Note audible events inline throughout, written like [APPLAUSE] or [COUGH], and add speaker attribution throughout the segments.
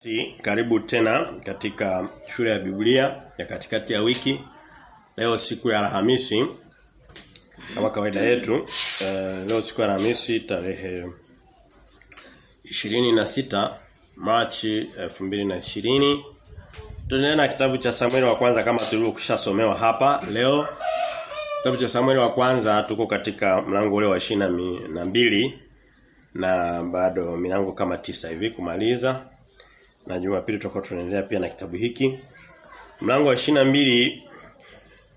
Speaker 1: Si, karibu tena katika shule ya Biblia ya katikati ya wiki. Leo siku ya Alhamisi kama kawaida yetu. Uh, leo siku ya Alhamisi tarehe 26 Machi 2020. Tunaendelea na kitabu cha Samueli wa kwanza kama tulivyokushasomewa hapa leo. Kitabu cha Samueli wa kwanza tuko katika mlango ule wa 22 na bado milango kama tisa hivi kumaliza na Jumapili tutakuwa tunaendelea pia na kitabu hiki. Mlango wa 22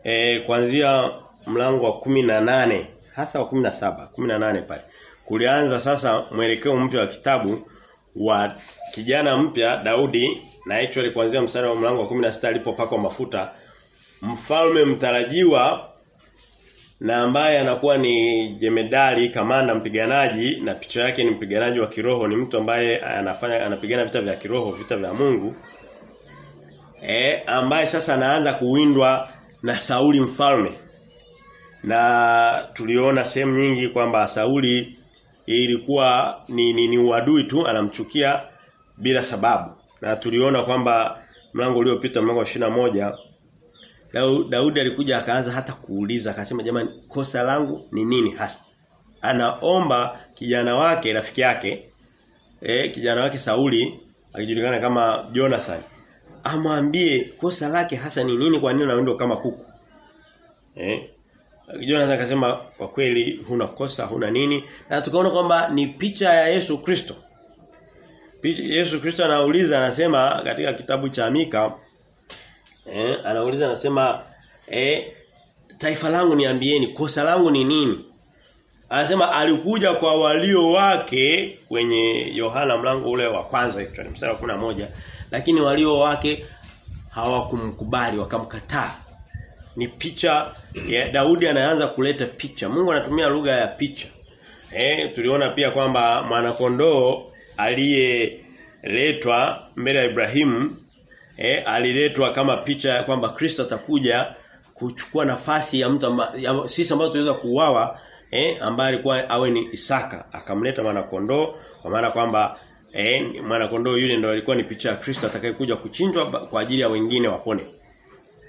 Speaker 1: eh kuanzia mlango wa 18 hasa wa 17, 18 pale. Kulianza sasa mwelekeo mpya wa kitabu wa kijana mpya Daudi na actually kuanzia mstari wa mlango wa 16 alipopakwa mafuta mfalme mtarajiwa na ambaye anakuwa ni jemedali kamanda mpiganaji na picha yake ni mpiganaji wa kiroho ni mtu ambaye anafanya anapigana vita vya kiroho vita vya Mungu. Eh ambaye sasa anaanza kuwindwa na Sauli mfalme. Na tuliona sehemu nyingi kwamba Sauli ilikuwa ni, ni, ni uadui tu anamchukia bila sababu. Na tuliona kwamba mlango uliopita mlango wa moja Daudi alikuja akaanza hata kuuliza akasema jamani kosa langu ni nini hasa? Anaomba kijana wake rafiki yake eh kijana wake Sauli akijulikana kama Jonathan amwambie kosa lake hasa ni nini kwa nini anaenda kama kuku. Eh Jonathan akasema kwa kweli huna kosa huna nini na tukaona kwamba ni picha ya Yesu Kristo. Yesu Kristo anauliza anasema katika kitabu cha Mika Eh, anauliza anasema eh taifa langu niambieni kosa langu ni nini? Anasema alikuja kwa walio wake kwenye Yohana mlango ule wa kwanza actually mstari wa moja lakini walio wake hawakumkubali wakamkataa. Ni picha ya Daudi anaanza kuleta picha. Mungu anatumia lugha ya picha. Eh tuliona pia kwamba mwanakondoo aliyeletwa mbele ya Ibrahimu eh aliletwa kama picha ya kwamba Kristo atakuja kuchukua nafasi ya mtu amba, ya, sisi ambao tunaweza kuuawa eh ambaye alikuwa awe ni Isaka. Akamleta mwana kondoo kwa maana kwamba eh mwana kondoo yule ndio alikuwa ni picha ya Kristo atakayekuja kuchinjwa kwa ajili ya wengine wapone.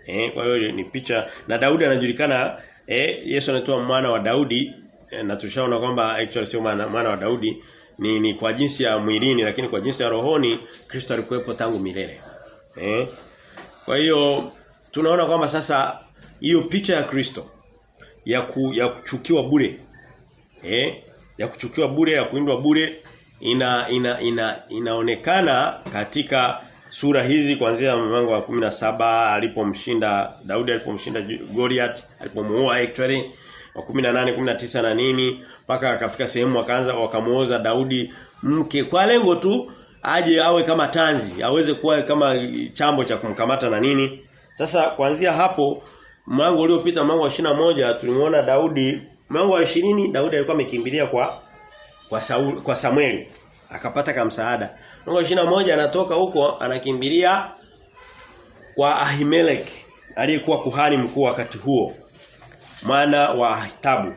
Speaker 1: Eh kwa hiyo ni picha na Daudi anajulikana eh Yesu anatoa mwana wa Daudi eh, na tushaona kwamba actually sio mwana, mwana wa Daudi ni, ni kwa jinsi ya mwilini lakini kwa jinsi ya rohoni Kristo alikuwepo tangu milele Eh? Kwa hiyo tunaona kwamba sasa hiyo picha ya Kristo ya ku, ya kuchukiwa bure. Eh? Ya kuchukiwa bure, ya kuindwa bure ina ina ina inaonekana katika sura hizi kuanzia mlango wa 17 alipomshinda Daudi alipomshinda Goliath alipomuoa actually wa 18 19 na nini mpaka akafika sehemu wakaanza wakamuoza Daudi mke kwa lengo tu aje awe kama tanzi aweze kuwa kama chambo cha kumkamata na nini. Sasa kuanzia hapo mlango uliopita mlango wa moja tulimuona Daudi. Mlango wa 20 Daudi alikuwa amekimbilia kwa kwa Saul kwa Samueli. Akapata kama msaada. Mlango wa moja anatoka huko anakimbilia kwa Ahimelek aliyekuwa kuhani mkuu wakati huo mwana wa Ahitabu.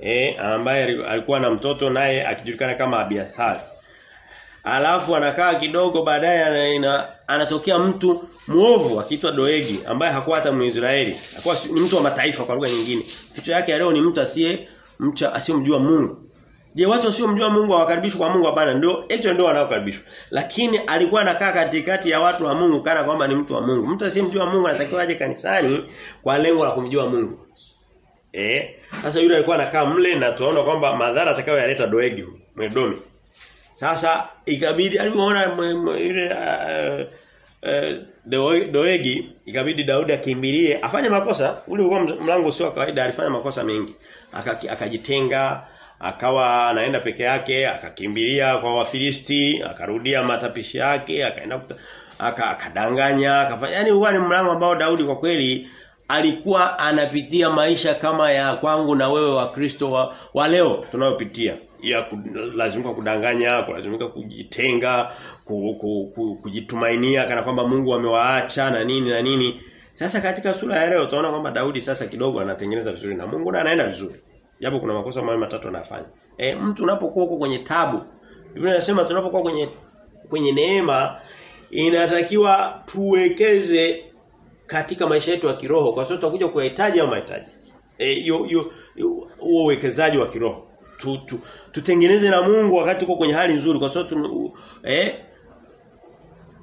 Speaker 1: Eh ambaye alikuwa na mtoto naye akijulikana kama Abiathar Alafu anakaa kidogo baadaye anatokea mtu muovu akiitwa Doegi ambaye hakuwa hata Mwisraeli. Hakuwa ni mtu wa mataifa kwa lugha nyingine. Kichwa yake leo ni mtu asiye mcha asiyemjua Mungu. Je, watu wasiomjua Mungu hawakaribishwi kwa Mungu hapana? Ndio hicho ndio wanaokaribishwa. Lakini alikuwa anakaa katikati ya watu wa Mungu kana kwamba ni mtu wa Mungu. Mtu asiyemjua Mungu anatakiwa aje kanisani kwa lengo la kumjua Mungu. Eh? Sasa yule alikuwa anakaa mle na tunaona kwamba madhara atakayoyaleta Doegi Mwedomi. Sasa ikabidi alipoona yule uh, uh, Doegi ikabidi Daudi akimbilie afanye makosa. Ule ulikuwa mlango sio kawaida alifanya makosa mengi. Akajitenga akawa anaenda peke yake akakimbilia kwa Wafilisti akarudia matapishi yake akaenda akadanganya akafanya yani huwa ni mlango ambao Daudi kwa kweli alikuwa anapitia maisha kama ya kwangu na wewe wa Kristo wa, wa leo tunayopitia ya kulazimika kudanganya, kulazimika kujitenga, ku, ku, ku, kujitumainia kana kwamba Mungu amewaacha na nini na nini. Sasa katika sura ya leo utaona kwamba Daudi sasa kidogo anatengeneza vizuri na Mungu na anaenda vizuri. Japo kuna makosa mawili matatu anafanya. E, mtu unapokuwa huko kwenye tabu, Biblia inasema tunapokuwa kwenye kwenye neema inatakiwa tuwekeze katika maisha yetu ya kiroho kwa sababu tutakuja kuyahitaji au mahitaji. Eh hiyo hiyo uwekezaji wa kiroho. Tu, tu, tutengeneze na Mungu wakati uko kwenye hali nzuri kwa sababu eh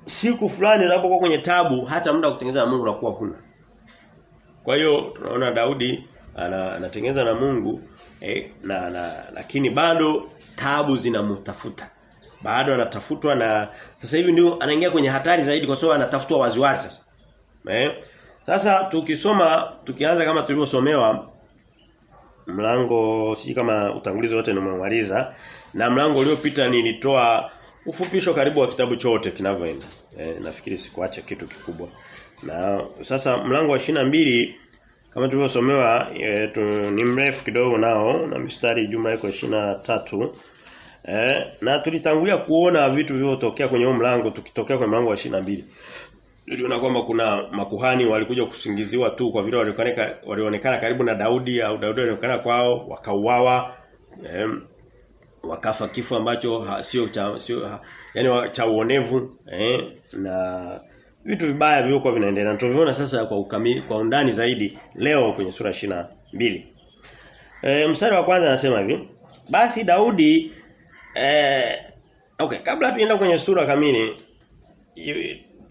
Speaker 1: siku fulani unapokuwa kwenye tabu hata muda kutengeneza na Mungu unakuwa kuna. Kwa hiyo tunaona Daudi anatengeneza ana na Mungu eh, na, na lakini bado tabu zinamtafuta. Bado anatafutwa na sasa hivi ndio anaingia kwenye hatari zaidi kwa sababu anatafutwa waziwazi sasa. Eh? Sasa tukisoma tukianza kama tulivyosomewa mlango siji kama utangulizi wote nimemaliza na mlango uliopita nilitoa ufupisho karibu wa kitabu chote kinavyoenda. E, nafikiri sikuacha kitu kikubwa. Na sasa mlango wa mbili kama tulivyosomewa e, tu, ni mrefu kidogo nao na mistari jumla iko tatu E, na tulitangulia kuona vitu vilivyotokea kwenye huo mlango tukitokea kwenye mlango wa mbili Tuliona kwamba kuna makuhani walikuja kusingiziwa tu kwa vile walionekana walionekana karibu na Daudi au Daudi alionekana kwao wakauawa. Eh, wakafa kifo ambacho sio cha sio yani cha uonevu eh na vitu vibaya vilivyokuwa vinaendelea. Tunaviona sasa kwa ukamili kwa undani zaidi leo kwenye sura shina mbili Eh mstari wa kwanza anasema hivi. Basi Daudi eh okay kabla tuenda kwenye sura kamili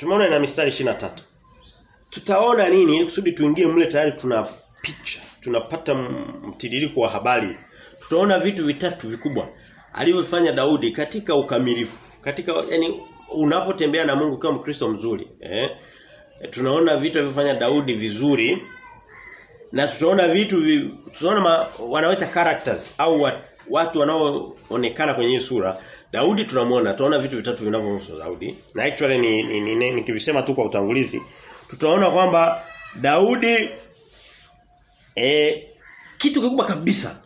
Speaker 1: tumeona ina mistari 23. Tutaona nini ili kusudi tuingie mle tayari tuna picha, tunapata mtiririko wa habari. Tutaona vitu vitatu vikubwa alivyofanya Daudi katika ukamilifu. Katika yani unapotembea na Mungu kama Mkristo mzuri, eh? Tunaona vitu alivyofanya Daudi vizuri na tutaona vitu vi, tutaona wanaweza characters au watu wanaoonekana kwenye sura Daudi tunamwona tunaona vitu vitatu vinavyomhusu Daudi. Na actually ni ni, ni, ni, ni tu kwa utangulizi tutaona kwamba Daudi e, kitu kikubwa kabisa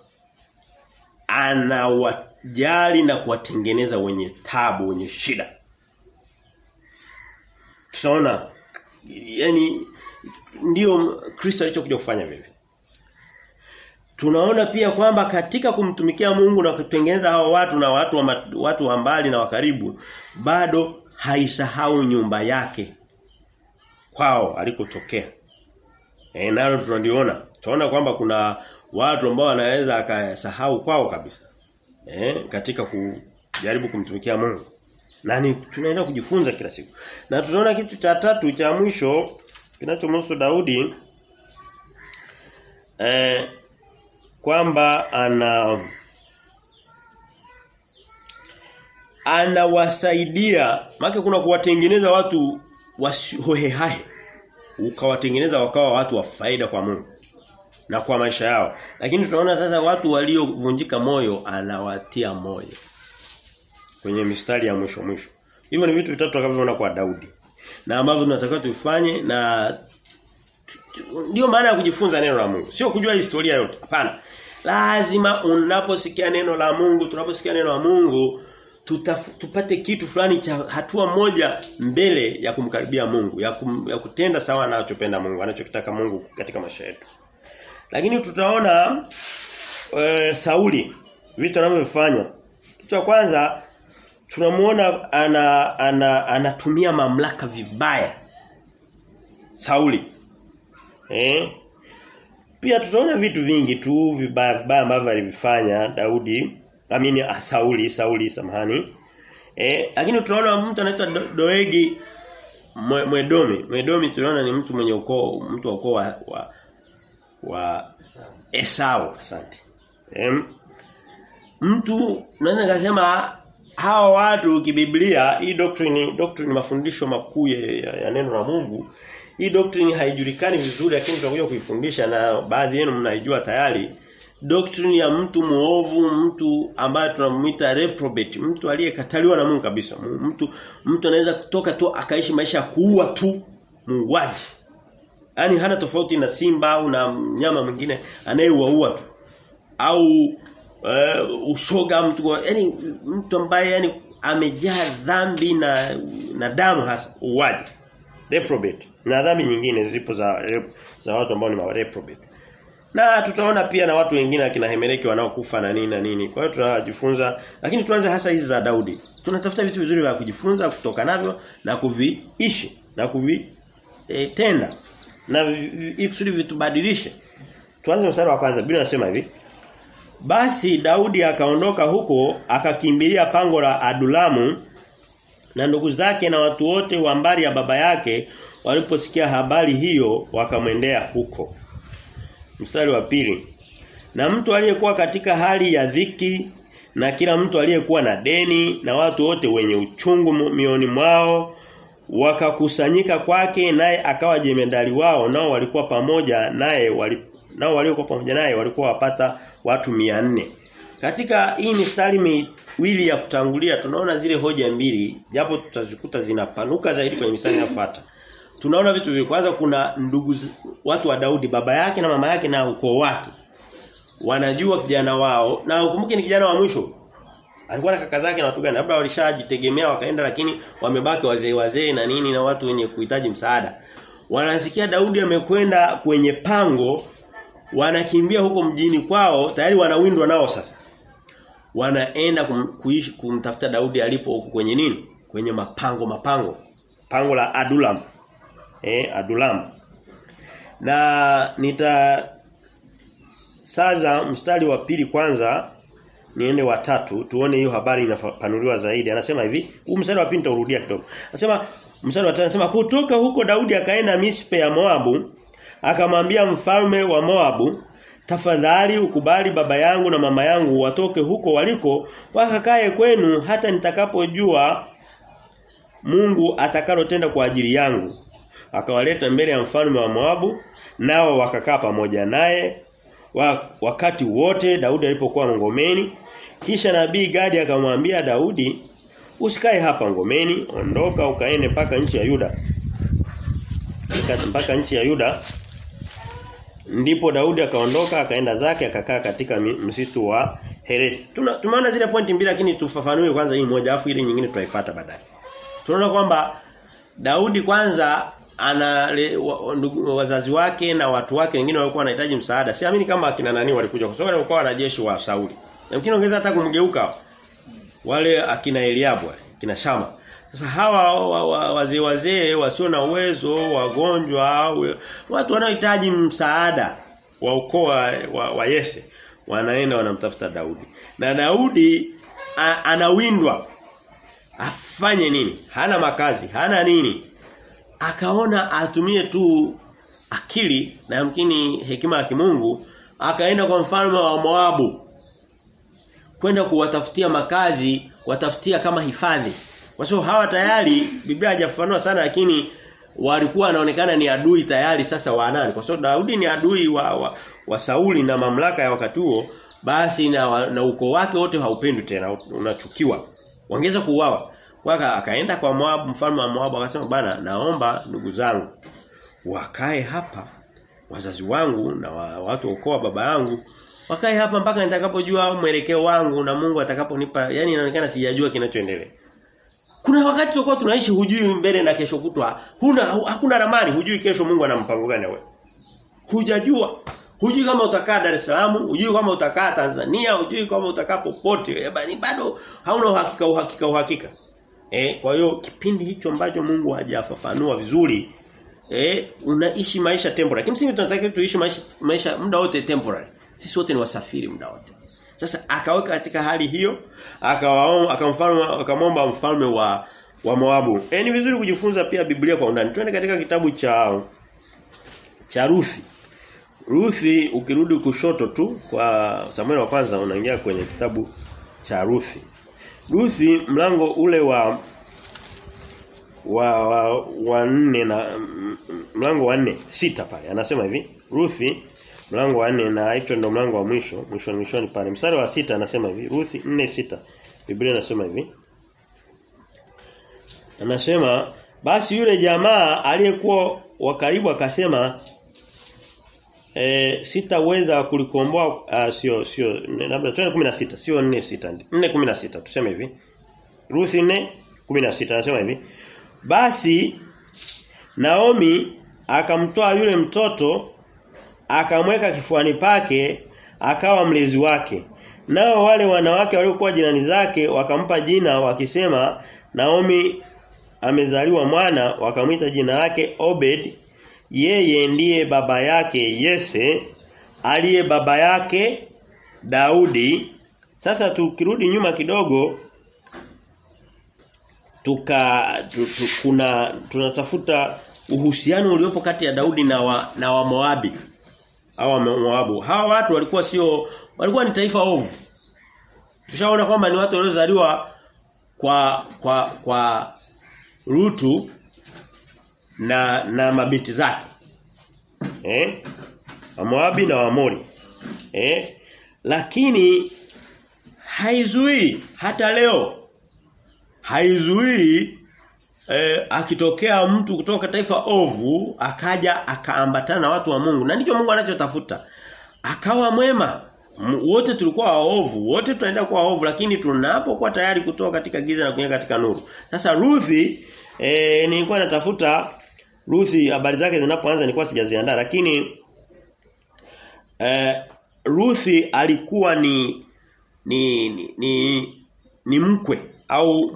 Speaker 1: anawajali na kuwatengeneza wenye tabu wenye shida. Tutaona yani ndio Kristo alichokuja kufanya vile Tunaona pia kwamba katika kumtumikia Mungu na kutengeneza hao watu na watu wa, watu wa mbali na wakaribu bado haisahau nyumba yake kwao alikotokea. Eh nalo tunaliona. Tunaona kwamba kuna watu ambao wanaweza akasahau kwao kabisa. Eh katika kujaribu kumtumikia Mungu. Na ni tunaenda kujifunza kila siku. Na tunaona kitu cha tatu cha mwisho kinachomhusu Daudi eh kwamba ana anawasaidia maana kuna kuwatengeneza watu wahohehahe ukawatengeneza wakawa watu wa faida kwa Mungu na kwa maisha yao lakini tunaona sasa watu waliovunjika moyo anawatia moyo kwenye mistari ya mwisho mwisho hivyo ni vitu vitatu tutakavyoona kwa Daudi na ambavyo tunatakiwa tufanye na ndio maana ya kujifunza neno la Mungu. Sio kujua historia yote. Hapana. Lazima unaposikia neno la Mungu, tunaposikia neno la Mungu, tutaf, tupate kitu fulani cha hatua moja mbele ya kumkaribia Mungu, ya, kum, ya kutenda sawa anachopenda Mungu, anachokitaka Mungu katika maisha yetu. Lakini tutaona e, Sauli vitu anavyofanya. Kitu cha kwanza tunamuona ana, ana anatumia mamlaka vibaya. Sauli Eh? Pia tutaona vitu vingi tu vibaya vibaya ambavyo alivifanya Daudi, amini Sauli, Sauli samahani. Eh, lakini tunaona mtu anaitwa do, Doegi Mwedomi. Mwedomi tunaona ni mtu mwenye ukoo, mtu wa ukoo wa, wa wa Esau, asante. Eh, mtu naweza kusema hawa watu kibiblia hii doctrine doctrine mafundisho makuu ya, ya neno la Mungu hii doctrine haijulikani vizuri lakini tutakuja kuifundisha na baadhi yenu mnaijua tayari. Doctrine ya mtu muovu, mtu ambaye tunamuita reprobate, mtu aliyekataliwa na Mungu kabisa. Mtu mtu anaweza kutoka tu akaishi maisha ya kuua tu muuaji. Yaani hana tofauti na simba au na mnyama mwingine anayeuaua tu. Au uh, ushoga mtu yani mtu ambaye yani amejaa dhambi na na damu hasa uuaji. Reprobate na dhambi nyingine zipo za za watu ambao ni reprobate. Na tutaona pia na watu wengine akina Hemeleki wanaokufa na nini na nini. Kwa hiyo tunajifunza lakini tuanze hasa hizi za Daudi. Tunatafuta vitu vizuri vya kujifunza kutoka navyo na kuviishi na kuvi e, tenda na ikusudi vitubadilishe. Tuanze mstari wa kwanza. Biblia inasema hivi. Basi Daudi akaondoka huko akakimbilia pango la Adulamu na ndugu zake na watu wote wa mbari ya baba yake waliposikia habari hiyo wakamwendea huko. Mstari wa pili. Na mtu aliyekuwa katika hali ya dhiki na kila mtu aliyekuwa na deni na watu wote wenye uchungu mioni mwao wakakusanyika kwake naye akawa jemedali wao nao walikuwa pamoja naye wali, nao waliokuwa pamoja naye walikuwa wapata watu 400 katika hii mistari miwili ya kutangulia tunaona zile hoja mbili japo tutazikuta zinapanuka zaidi kwenye mistari inayofuata. Tunaona vitu vile kwanza kuna ndugu watu wa Daudi baba yake na mama yake na ukoo wake. Wanajua kijana wao na ukumbuke ni kijana wa mwisho. Alikuwa na kaka zake na watu gani? Labda walishajitegemea wakaenda lakini wamebaki wazee wazee na nini na watu wenye kuhitaji msaada. Wanasikia Daudi amekwenda kwenye pango wanakimbia huko mjini kwao tayari wanawindwa nao sasa wanaenda kum, kuishi kumtafuta Daudi alipo huko kwenye nini? Kwenye mapango mapango. Pango la Adulam. Eh Adulam. Na nita saza mstari wa pili kwanza niende wa tatu tuone hiyo habari inapanuliwa zaidi. Anasema hivi huu mstari wa pili nitaurudia kidogo. Anasema mstari wa tatu anasema kutoka huko Daudi akaenda Mispe ya Moabu akamwambia mfalme wa Moabu tafadhali ukubali baba yangu na mama yangu watoke huko waliko wakakae kwenu hata nitakapojua Mungu atakalotenda kwa ajili yangu. Akawaleta mbele ya mfalme wa Moabu nao wakakaa pamoja naye wakati wote Daudi alipokuwa ngomeni. Kisha nabii Gadi akamwambia Daudi usikae hapa ngomeni ondoka ukaende mpaka nchi ya Yuda. Mpaka nchi ya Yuda ndipo Daudi akaondoka akaenda zake akakaa katika msitu wa Hereth tumeona zile pointi mbili lakini tufafanue kwanza hii moja afu ile nyingine tutaifuata baadaye tunaona kwamba Daudi kwanza ana wazazi wake na watu wake wengine walikuwa wanahitaji msaada. Siamini kama akina nani walikuja kwa sababu walikuwa wanajeshi wa Sauli. Na mkini ongeza hata kumgeuka wale akina Eliabu wale, akina Shama. Sasa hawa wa, wa, wazee wazee wasio na uwezo, wagonjwa, watu wanaohitaji msaada wa ukoo wa, wa, wa Yese wanaenda wanamtafuta Daudi. Na Daudi a, anawindwa afanye nini? Hana makazi, hana nini? akaona atumie tu akili na yamkini hekima ya kimungu akaenda kwa mfalme wa Moabu kwenda kuwatafutia makazi watafutia kama hifadhi kwa sababu hawa tayari Biblia haijafafanua sana lakini walikuwa wanaonekana ni adui tayari sasa wa nani. Kwa sababu Daudi ni adui wa, wa, wa Sauli na mamlaka ya wakati huo basi na, na ukoo wake wote haupendwi tena unachukiwa. Wangeza kuuawa. Waka akaenda kwa Moab mfalme wa Moab akasema bana naomba ndugu zangu wakae hapa wazazi wangu na wa, watu wa baba yangu wakae hapa mpaka nitakapojua mwelekeo wangu na Mungu atakaponipa. Yani inaonekana sijajua kinachoendelea. Kuna wakati tulikuwa tunaishi hujui mbele na kesho kutwa. Huna hakuna ramani hujui kesho Mungu ana mpango gani wewe. Hujajua. Hujui kama utakaa Dar es Salaam, hujui kama utakaa Tanzania, hujui kama utakaa popote. Yaani bado hauna uhakika uhakika uhakika. Eh, kwa hiyo kipindi hicho ambacho Mungu hajafafanua vizuri eh unaishi maisha temporary. Kimsingi tunatakiwa tuishi maisha, maisha muda wote temporary. Sisi wote ni wasafiri muda wote. Sasa akaweka katika hali hiyo, akawaomba akamfalme akamwomba mfalme wa wa Moabu. E, ni vizuri kujifunza pia Biblia kwa undani. Twende katika kitabu cha cha Ruthi. Ruthi ukirudi kushoto tu kwa Samuel wa kwanza unaingia kwenye kitabu cha Ruthi. Ruthi mlango ule wa wa wa, wa nne na mlango wa nne sita pale anasema hivi Ruthi mlango wa 4 na hicho ndo mlango wa mwisho mwisho mwishoni pale. Mstari wa sita anasema hivi Ruthi nne sita. Biblia inasema hivi. Anasema basi yule jamaa aliyekuwa wa karibu akasema e, sitaweza kulikomboa uh, sio sio labda 16 sio 4 6 4 16 tuseme hivi. Ruthi 4:16 anasema hivi. Basi Naomi akamtoa yule mtoto akamweka kifuani pake akawa mlezi wake. Nao wale wanawake waliokuwa jirani zake wakampa jina wakisema Naomi amezaliwa mwana. Wakamwita jina lake Obed. Yeye ndiye baba yake Yese aliye baba yake Daudi. Sasa tukirudi nyuma kidogo tuka tu, tu, kuna tunatafuta uhusiano uliopo kati ya Daudi na wa, na wa Moabi hawa Moabu hawa watu walikuwa sio walikuwa ni taifa ovu tushaona kwamba ni watu waliozaliwa kwa kwa kwa Rutu na na mabinti zake. Eh? Wamoabi na Waamori. Eh? Lakini haizuii hata leo haizui eh, akitokea mtu kutoka taifa ovu akaja akaambatana na watu wa Mungu. Na ndicho Mungu anachotafuta. Akawa mwema. Wote tulikuwa waovu wote tunaenda kuwa waovu lakini tunapokuwa tayari kutoka katika giza na kuingia katika nuru. Sasa Ruthi eh, nilikuwa natafuta Ruthi habari zake zinapoanza nilikuwa sijaziandaa lakini eh, Ruthi alikuwa ni ni ni, ni, ni mkwe au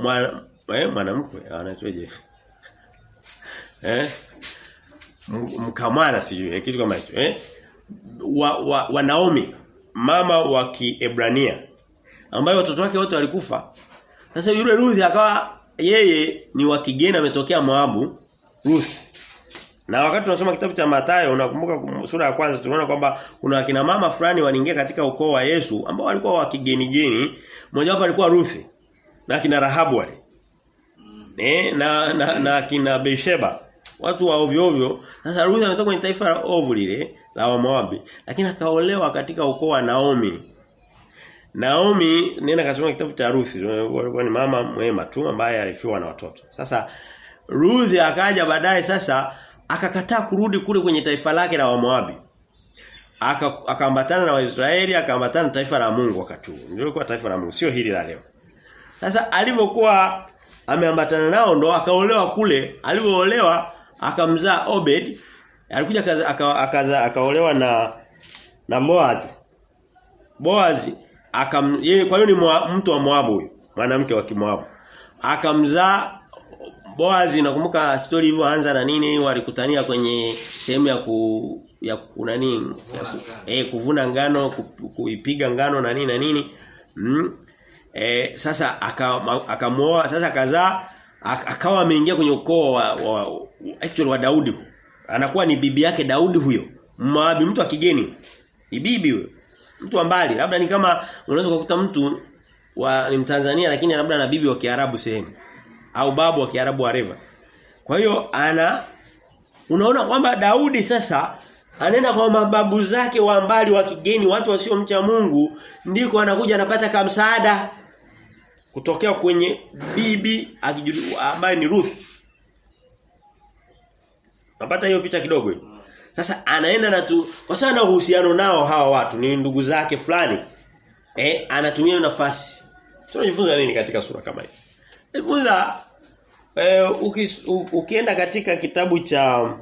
Speaker 1: eh, mwanamkwe anachoje? eh mkamwana sijui kitu kama hicho eh wa, wa, wa Naomi mama wa Kiebrania ambaye watoto wake wote walikufa. Sasa yule Ruth akawa yeye ni wa kigeni ametokea Moabu, Ruth. Na wakati tunasoma kitabu cha Mathayo unakumbuka sura ya kwanza tunaona kwamba kuna akina mama fulani waliingia katika ukoo wa Yesu ambao walikuwa wa kigeni geni, mmoja wapo alikuwa Ruth na akina Rahabu wale. Eh, na na, na kina Besheba watu wa ovyo ovyo. Sasa Ruth ametoka kwenye taifa la ovu lile la wa Moabi lakini akaolewa katika ukoo wa Naomi. Naomi nenda kasoma kitabu cha Ruth alikuwa ni mama mwema tu ambaye alifiwa na watoto. Sasa Ruth akaja baadaye sasa akakataa kurudi kule kwenye taifa lake la Wamoabi. Aka akaambatana na Waisraeli, akaambatana na taifa la Mungu wakati huo. Ndio taifa la Mungu, sio hili la leo. Sasa alivyokuwa ameambatana nao ndo akaolewa kule, alipoolewa akamzaa Obed, alikuja akaolewa aka, aka na na Boaz. Boaz akam yeye kwa hiyo ni mwa, mtu wa Moabu huyo, mwanamke wa Kimoabu. Akamzaa Boaz nakumbuka story hivyo anza na nini walikutania kwenye sehemu ya ku ya kunani ya ku, eh kuvuna ngano ku, kuipiga ngano na nini na nini. Mm. Eh sasa akamuoa sasa akazaa akawa ameingia kwenye ukoo wa, wa actually wa Daudi. Anakuwa ni bibi yake Daudi huyo. Mwabi mtu wa kigeni. Ni bibi huyo. Mtu wa mbali. Labda ni kama unaweza kukuta mtu wa ni Mtanzania lakini labda na bibi wa Kiarabu sehemu au babu wa Kiarabu wa Reva. Kwa hiyo ana unaona kwamba Daudi sasa anaenda kwa mababu zake wa mbali wa kigeni watu wasiomcha Mungu ndiko anakuja anapata kamsaada kutokea kwenye bibi ambaye ni Ruth. Napata hiyo picha kidogo. Sasa anaenda na tu kwa sababu ana uhusiano nao hawa watu ni ndugu zake fulani. Eh anatumia nafasi. Tunajifunza nini katika sura kama hii? Jifunza eh, ukienda katika kitabu cha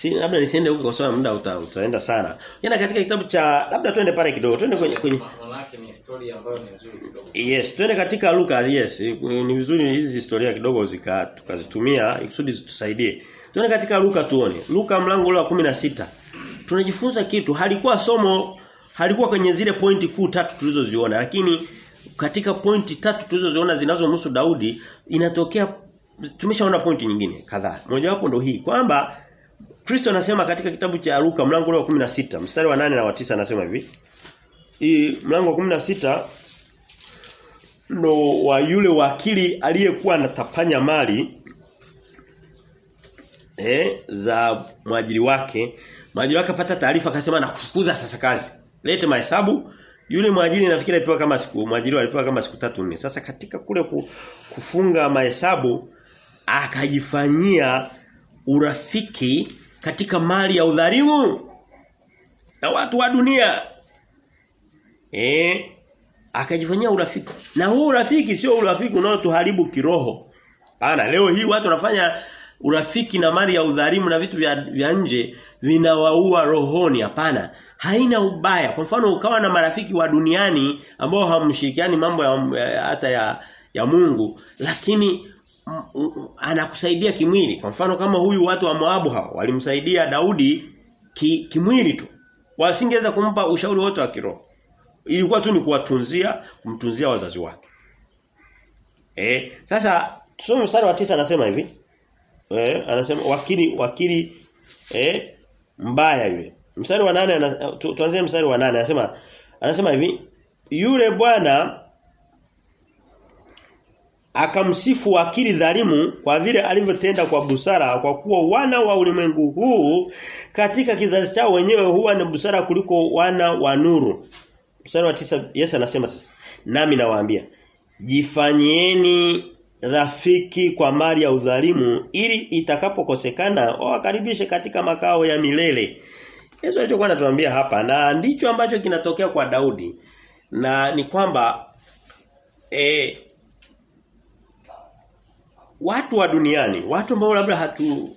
Speaker 1: Si labda nisiende huko kwa sababu muda uta, utaenda sana. Yana katika kitabu cha labda twende pale kidogo. Twende kwenye kwenye
Speaker 2: ni story ambayo ni nzuri kidogo.
Speaker 1: Yes, twende katika Luka. Yes, ni vizuri hizi historia kidogo zika tukazitumia ikusudi zitusaidie. Twende katika Luka tuone. Luka mlango ule wa 16. Tunajifunza kitu. Halikuwa somo halikuwa kwenye zile pointi kuu tatu tulizoziona lakini katika pointi tatu tulizoziona zinazomhusu Daudi inatokea tumeshaona pointi nyingine kadhaa. Mojawapo ndio hii kwamba Kristo anasema katika kitabu cha Luka mlango wa 16 mstari wa 8 na wa 9 anasema hivi. Hii mlango wa 16 ndo wa yule wakili aliyekuwa anatapanya mali eh za mwajiri wake. Mwajiri wake apata taarifa akasema nakufukuza sasa kazi. Lete mahesabu. Yule mwajiri nafikiri alipewa kama siku mwajiri alipewa kama siku tatu nne. Sasa katika kule kufunga mahesabu akajifanyia urafiki katika mali ya udhalimu na watu wa dunia. Eh akajifanyia urafiki. Na huu urafiki sio urafiki unaotuharibu kiroho. Bana leo hii watu wanafanya urafiki na mali ya udhalimu na vitu vya, vya nje vinawaua rohoni hapana haina ubaya kwa mfano ukawa na marafiki wa duniani ambao hamshirikiani mambo ya, hata ya ya Mungu lakini anakusaidia kimwili. Kwa mfano kama huyu watu wa Moabu hawa walimsaidia Daudi ki, kimwili tu. Wasingeweza kumpa ushauri wote wa kiroho. Ilikuwa tu ni kuwatunzia kumtunzia wazazi wake. Eh sasa tusome mstari wa tisa anasema hivi. Eh anasema wakili wakili eh mbaya yule. Mstari wa nane tu, tuanzie mstari wa nane. Anasema anasema hivi yule bwana akamsifu akili dhalimu kwa vile alivyotenda kwa busara kwa kuwa wana wa ulimwengu huu katika kizazi chao wenyewe huwa na busara kuliko wana wa nuru. Mstari wa tisa Yesu anasema sasa nami nawaambia jifanyeni rafiki kwa mali ya udhalimu ili itakapokosekana wakaribishe katika makao ya milele. Yesu alichokuwa anatuambia hapa na ndicho ambacho kinatokea kwa Daudi na ni kwamba e, watu wa duniani, watu ambao labda hatu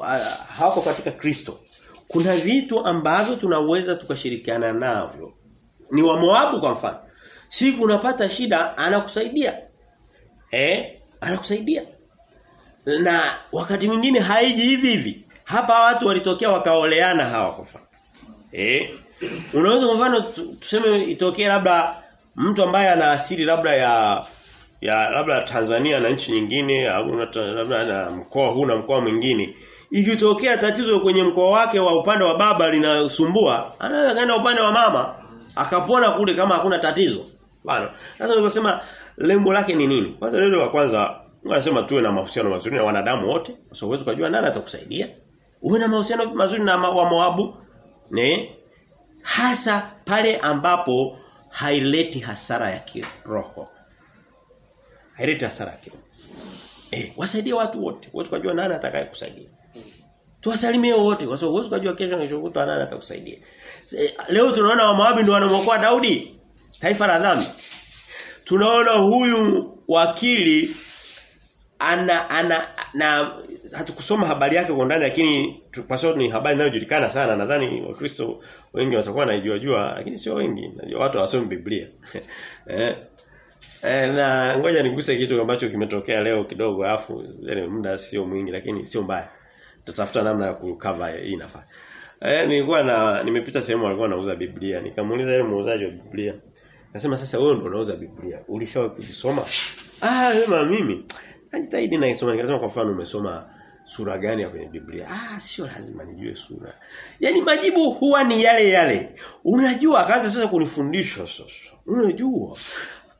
Speaker 1: hawako katika Kristo. Kuna vitu ambavyo tunaweza tukashirikiana navyo. Ni wa Moabu kwa mfano. Siku unapata shida anakusaidia. Eh? Anakusaidia. Na wakati mwingine haiji hivi hivi. Hapa watu walitokea wakaoleana hawa kwa mfano. Eh? Unaweza kwa mfano tuseme itokee labda mtu ambaye ana asili labda ya ya labda Tanzania na nchi nyingine au labda na mkoa huu na mkoa mwingine. Ikitokea tatizo kwenye mkoa wake wa upande wa baba linasumbua anaweza kaenda upande wa mama akapona kule kama hakuna tatizo. Bana sasa nikosema lengo lake ni nini? Kwanza leo wa kwanza wanasema tuwe na mahusiano mazuri na wanadamu wote. Sio uwezo kujua nani atakusaidia. Uwe na mahusiano mazuri na wa Moabu ne? Hasa pale ambapo haileti hasara ya kiroho haileti hasara yake. Eh, wasaidie watu wote. Wewe kujua nani atakaye kusaidia. Tuwasalimie wote kwa sababu huwezi kujua kesho kesho kutwa nani atakusaidia. E, leo tunaona wa Moabi ndio wanamokoa Daudi, taifa la dhambi. Tunaona huyu wakili ana ana na hatukusoma habari yake kwa ndani lakini kwa sababu ni habari inayojulikana sana nadhani wakristo wengi watakuwa wanaijua jua lakini sio wengi najua watu hawasomi Biblia [LAUGHS] eh E, na ngoja niguse kitu ambacho kimetokea leo kidogo afu yani muda sio mwingi lakini sio mbaya. Tutafuta namna ya kucover hii nafasi. Eh nilikuwa na nimepita sehemu walikuwa wanauza Biblia. Nikamuuliza yule muuzaji wa Biblia. Nasema sasa wewe ndio unauza Biblia. Ulishawahi kuzisoma? Ah, sema mimi. Najitahidi na isoma. Nikasema kwa mfano umesoma sura gani ya kwenye Biblia? Ah, sio lazima nijue sura. Yaani majibu huwa ni yale yale. Unajua akaanza sasa kunifundisha sasa. Unajua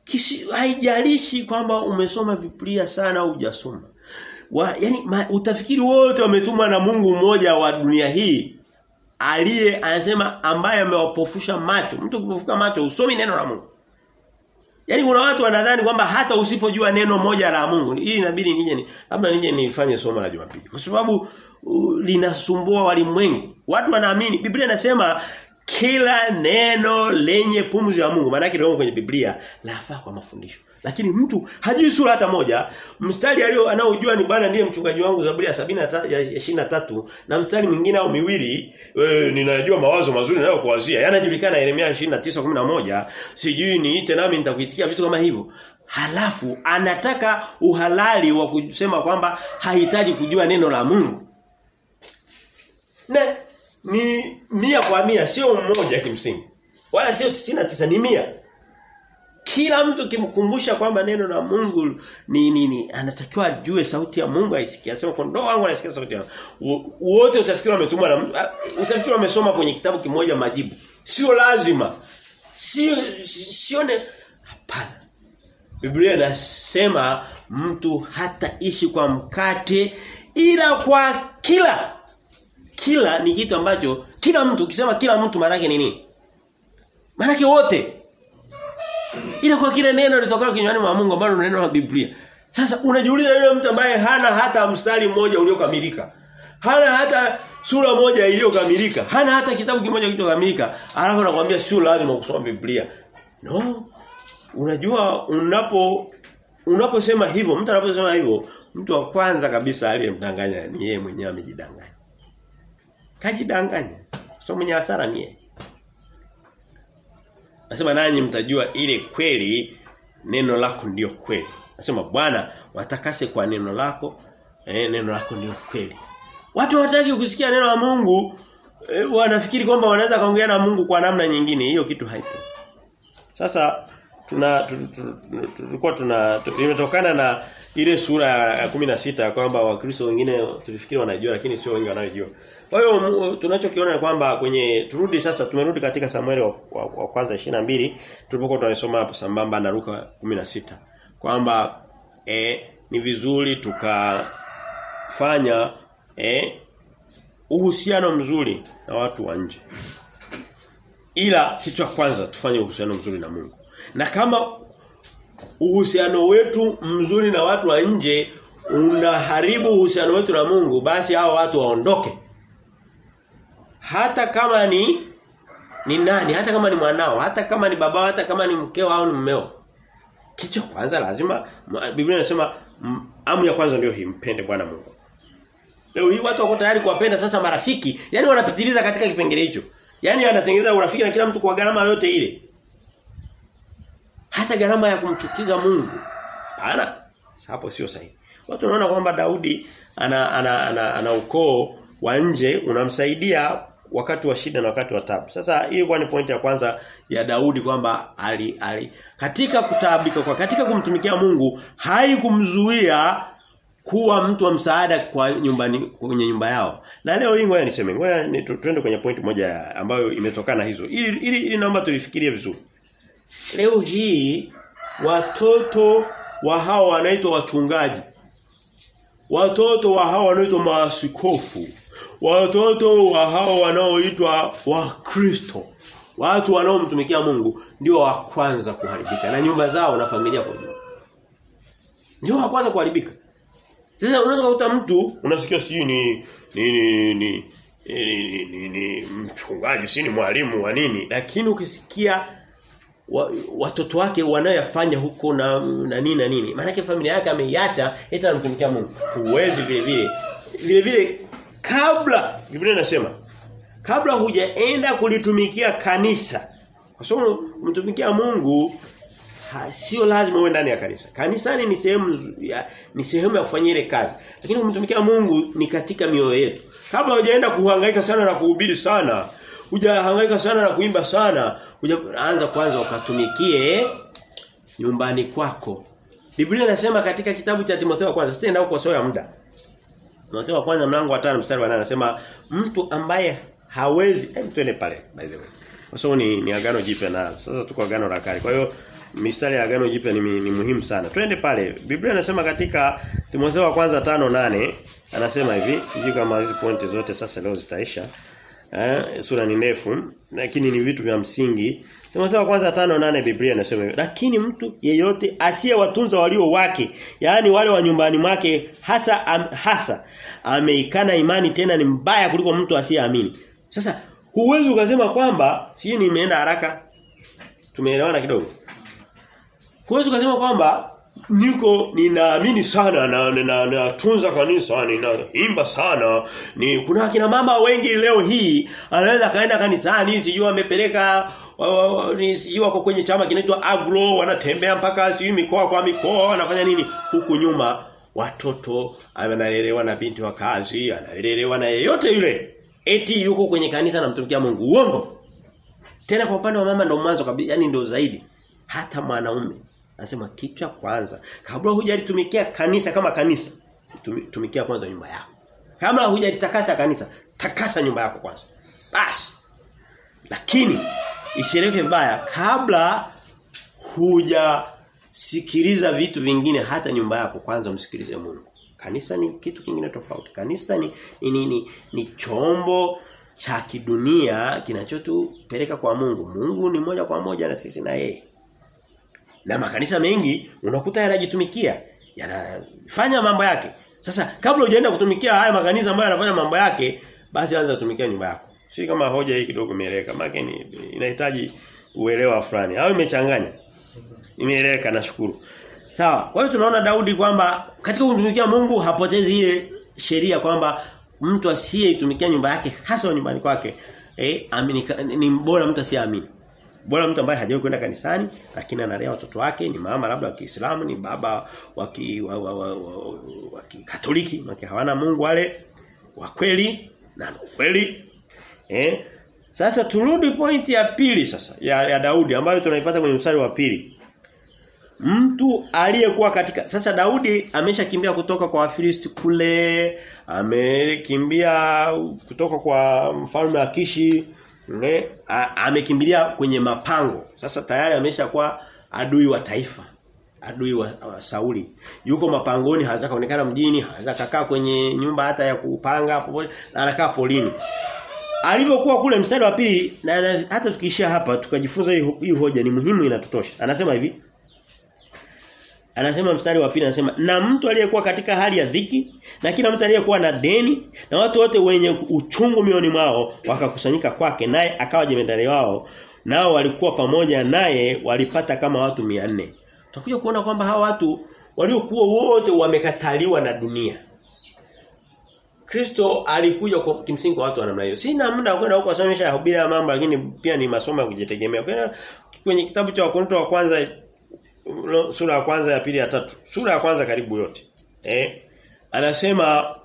Speaker 1: Kisi, haijalishi kwamba umesoma Biblia sana au hujasoma. Ma, utafikiri wote wametumwa na Mungu mmoja wa dunia hii aliye anasema ambaye amewapofusha macho. Mtu kupofuka macho usomi neno la Mungu. Yaani kuna watu wanadhani kwamba hata usipojua neno moja la Mungu, hii inabidi nije ni labda nije nifanye somo la Jumapili. Kwa sababu uh, linasumbua walimwengu. Watu wanaamini Biblia inasema kila neno lenye pumzi ya Mungu maana yake kwenye Biblia lafaa kwa mafundisho. Lakini mtu hajui sura hata moja. Mstari alio anaojua ni bwana ndiye mchungaji wangu Zaburi ya 70 ya 23 na mstari mwingine au miwili e, ninajua mawazo mazuri nayo kuwazia. Yanajulikana Yeremia 29:11 sijui niite nami nitakuitikia vitu kama hivyo. Halafu anataka uhalali wa kusema kwamba hahitaji kujua neno la Mungu. Na ni mia kwa mia sio mmoja kimsingi. Wala sio 99 ni mia. Kila mtu kimkumbusha kwamba neno la Mungu ni nini anatakiwa ajue sauti ya Mungu aisikie Asema kondoo wangu anasikia sauti yangu wote utafikiri wametumwa na utafikiri wamesoma kwenye kitabu kimoja majibu. Sio lazima. Sio sione hapana. Biblia inasema mtu hataishi kwa mkate ila kwa kila kila ni kitu ambacho kila mtu ukisema kila mtu maana yake nini? Maana wote. Ile kwa kile neno litokalo kinywani mwa Mungu ambalo neno la Biblia. Sasa unajiuliza yule mtu ambaye hana hata mstari mmoja uliokamilika. Hana hata sura moja iliyokamilika. Hana hata kitabu kimoja kilichokamilika. Alafu anakuambia sio lazima kusoma Biblia. No. Unajua unapo unaposema hivyo, mtu anaposema hivyo, mtu wa kwanza kabisa aliyemdanganya ni yeye mwenyewe amejidanganya. Kajidanganya. Sio mwenye hasara mie. Nasema nanyi mtajua ile kweli neno lako ndio kweli. Nasema Bwana watakase kwa neno lako eh, neno lako ndio kweli. Watu hawataki kusikia neno la Mungu eh, wanafikiri kwamba wanaweza kaongea na Mungu kwa namna nyingine. Hiyo kitu haipo. Sasa tuna tulikuwa tuna limetokana na ile sura ya 16 kwamba wakristo wengine tulifikiri wanajua lakini sio wengi wanayojua. Kwa hiyo tunachokiona ni kwamba kwenye turudi sasa tumerudi katika Samueli wa, wa, wa kwanza 22 tulipokuwa tunasoma hapo sambamba na Luka 16 kwamba eh, ni vizuri tukafanya eh, uhusiano mzuri na watu wa nje. Ila kitu cha kwanza tufanye uhusiano mzuri na Mungu. Na kama uhusiano wetu mzuri na watu wa nje unaharibu uhusiano wetu na Mungu, basi hao watu waondoke. Hata kama ni ni nani, hata kama ni mwanao, hata kama ni babao, hata kama ni mkeo au ni mmeo. Kicho kwanza lazima Biblia inasema amu ya kwanza ndio hii mpende Bwana Mungu. Leo hii watu wako tayari kuwapenda sasa marafiki, yani wanapitiliza katika kipengele hicho. Yaani anatengeneza urafiki na kila mtu kwa gharama yote ile. Hata gharama ya kumchukiza Mungu. Hapana. Hapo sio sahihi. Watu wanaona kwamba Daudi ana ana ana, ana, ana ukoo wa nje unamsaidia wakati wa shida na wakati wa tabu. Sasa hii ilikuwa ni pointi ya kwanza ya Daudi kwamba ali, ali katika kutaabika kwa katika kumtumikia Mungu haikumzuia kuwa mtu wa msaada kwa nyumbani kwenye nyumba yao. Na leo hii ngoja niseme, ngoja ni, tuende kwenye pointi moja ambayo imetokana hizo. Ili ili, ili naomba tulifikirie vizuri. Leo hii watoto wa hao wanaitwa wachungaji. Watoto wa hao wanaitwa maaskofu. Watoto wa hao wanaoitwa wakristo. Watu wanaomtumikia Mungu ndio wa kwanza kuharibika na nyumba zao na familia kwa ujumla. Ndio wa kwanza kuharibika. Sasa unaweza kukuta mtu unasikia sijui ni ni ni ni ni, ni, ni mchungaji si ni mwalimu wa nini lakini ukisikia wa, watoto wake wanayoyafanya huko na na nini na nini maana familia yake ameiacha eti anamtumikia Mungu huwezi vile vile vile vile kabla Biblia inasema kabla hujaenda kulitumikia kanisa kwa sababu mtumikia Mungu sio lazima uwe ndani ya kanisa. Kanisani ni sehemu ya ni sehemu ya kufanya ile kazi. Lakini kumtumikia Mungu ni katika mioyo yetu. Kabla hujaenda kuhangaika sana na kuhubiri sana, hujahangaika sana na kuimba sana, hujaanza kwanza ukatumikie nyumbani kwako. Biblia inasema katika kitabu cha Timotheo kwanza, sitaenda huko kwa ya muda. Timotheo kwanza mlango wa 5 mstari wa 8 anasema mtu ambaye hawezi, hebu twende pale by the way. Kwa sababu ni, ni agano jipya na sasa tuko agano la kale. Kwa hiyo mistari ya agano jipya ni, ni muhimu sana. Twende pale. Biblia inasema katika Timotheo wa kwanza tano nane anasema hivi, sijui kama hizi pointi zote sasa leo zitaisha. Eh, sura ni ndefu lakini ni vitu vya msingi. Timotheo wa kwanza tano nane Biblia inasema lakini mtu yeyote asiye watunza walio wake, yaani wale wa nyumbani mwake hasa am, hasa ameikana imani tena ni mbaya kuliko mtu asiyeamini. Sasa huwezi ukasema kwamba si nimeenda haraka tumeelewana kidogo. Huwezi ukasema kwamba niko ninaamini sana na natunza na, na, kanisa ninaimba sana. Ni kuna kina mama wengi leo hii anaweza kaenda kanisani sijui amepeleka sijui wako kwenye chama kinaitwa agro wanatembea mpaka sijui mikoa kwa mikoa wanafanya nini? Huku nyuma watoto analelewa na binti wa kazi analelewa na yeyote yule. Eti yuko kwenye kanisa na mtumikia Mungu. Uongo. Tena kwa upande wa mama ndo mwanzo kabisa yani ndo zaidi. Hata mwanaume Anasema kitu cha kwanza kabla hujalitumikia kanisa kama kanisa tumikia kwanza nyumba yako. Kama hujalitakasa kanisa, takasa nyumba yako kwanza. Basi. Lakini isieleweke vibaya kabla hujasikiliza vitu vingine hata nyumba yako kwanza msikilize Mungu. Kanisa ni kitu kingine tofauti. Kanisa ni ni, ni, ni, ni chombo cha kidunia kinachotupeleka kwa Mungu. Mungu ni moja kwa moja na sisi na yeye. Na makanisa mengi unakuta yanajitumikia, yanafanya mambo yake. Sasa kabla hujaenda kutumikia haya makanisa ambayo yanafanya mambo yake, basi anza kutumikia nyumba yako. Si kama hoja hii kidogo imeeleweka. Maana inahitaji uelewa fulani. Au imechanganya. Imeeleweka nashukuru. Sawa. Kwa hiyo tunaona Daudi kwamba katika kumtumikia Mungu hapotezi ile sheria kwamba mtu asiyeitumikia nyumba yake hasa nyumbani kwake eh aminika, ni bora mtu asiyeamini. Bora mtu ambaye hajawahi kwenda kanisani lakini analea watoto wake ni mama labda wa Kiislamu ni baba wa wa, wa, wa, wa, wa Katoliki maki hawana Mungu wale wa kweli na kweli eh? Sasa turudi pointi ya pili sasa ya, ya Daudi ambayo tunaipata kwenye mstari wa pili. Mtu aliyekuwa katika sasa Daudi ameshakimbia kutoka kwa Wafilisti kule amekimbia kutoka kwa mfalme Akishi ne, amekimbilia kwenye mapango sasa tayari ameshakuwa adui wa taifa adui wa, wa Sauli yuko mapangoni haweza kaonekana mjini haweza kakaa kwenye nyumba hata ya kupanga hapo na anakaa polini Alipokuwa kule mstari wa pili na, na hata tukiishia hapa tukajifunza hii hoja ni muhimu inatutosha. Anasema hivi. Anasema mstari wa pili anasema na mtu aliyekuwa katika hali ya dhiki na kila mtu aliyekuwa na deni na watu wote wenye uchungu mioni mwao wakakusanyika kwake naye akawa jemedari wao nao walikuwa pamoja naye walipata kama watu 400. Tutakuja kuona kwamba hawa watu waliokuwa wote wamekataliwa na dunia. Kristo alikuja kwa kimsingi kwa watu wa namna hiyo. Sina muda wa kwenda huko kusomesha hubiri ya mambo lakini pia ni masomo ya kujitegemea. Kwenye kitabu cha Wakorintho wa kwanza sura ya kwanza ya pili ya tatu. Sura ya kwanza karibu yote. Eh? Anasema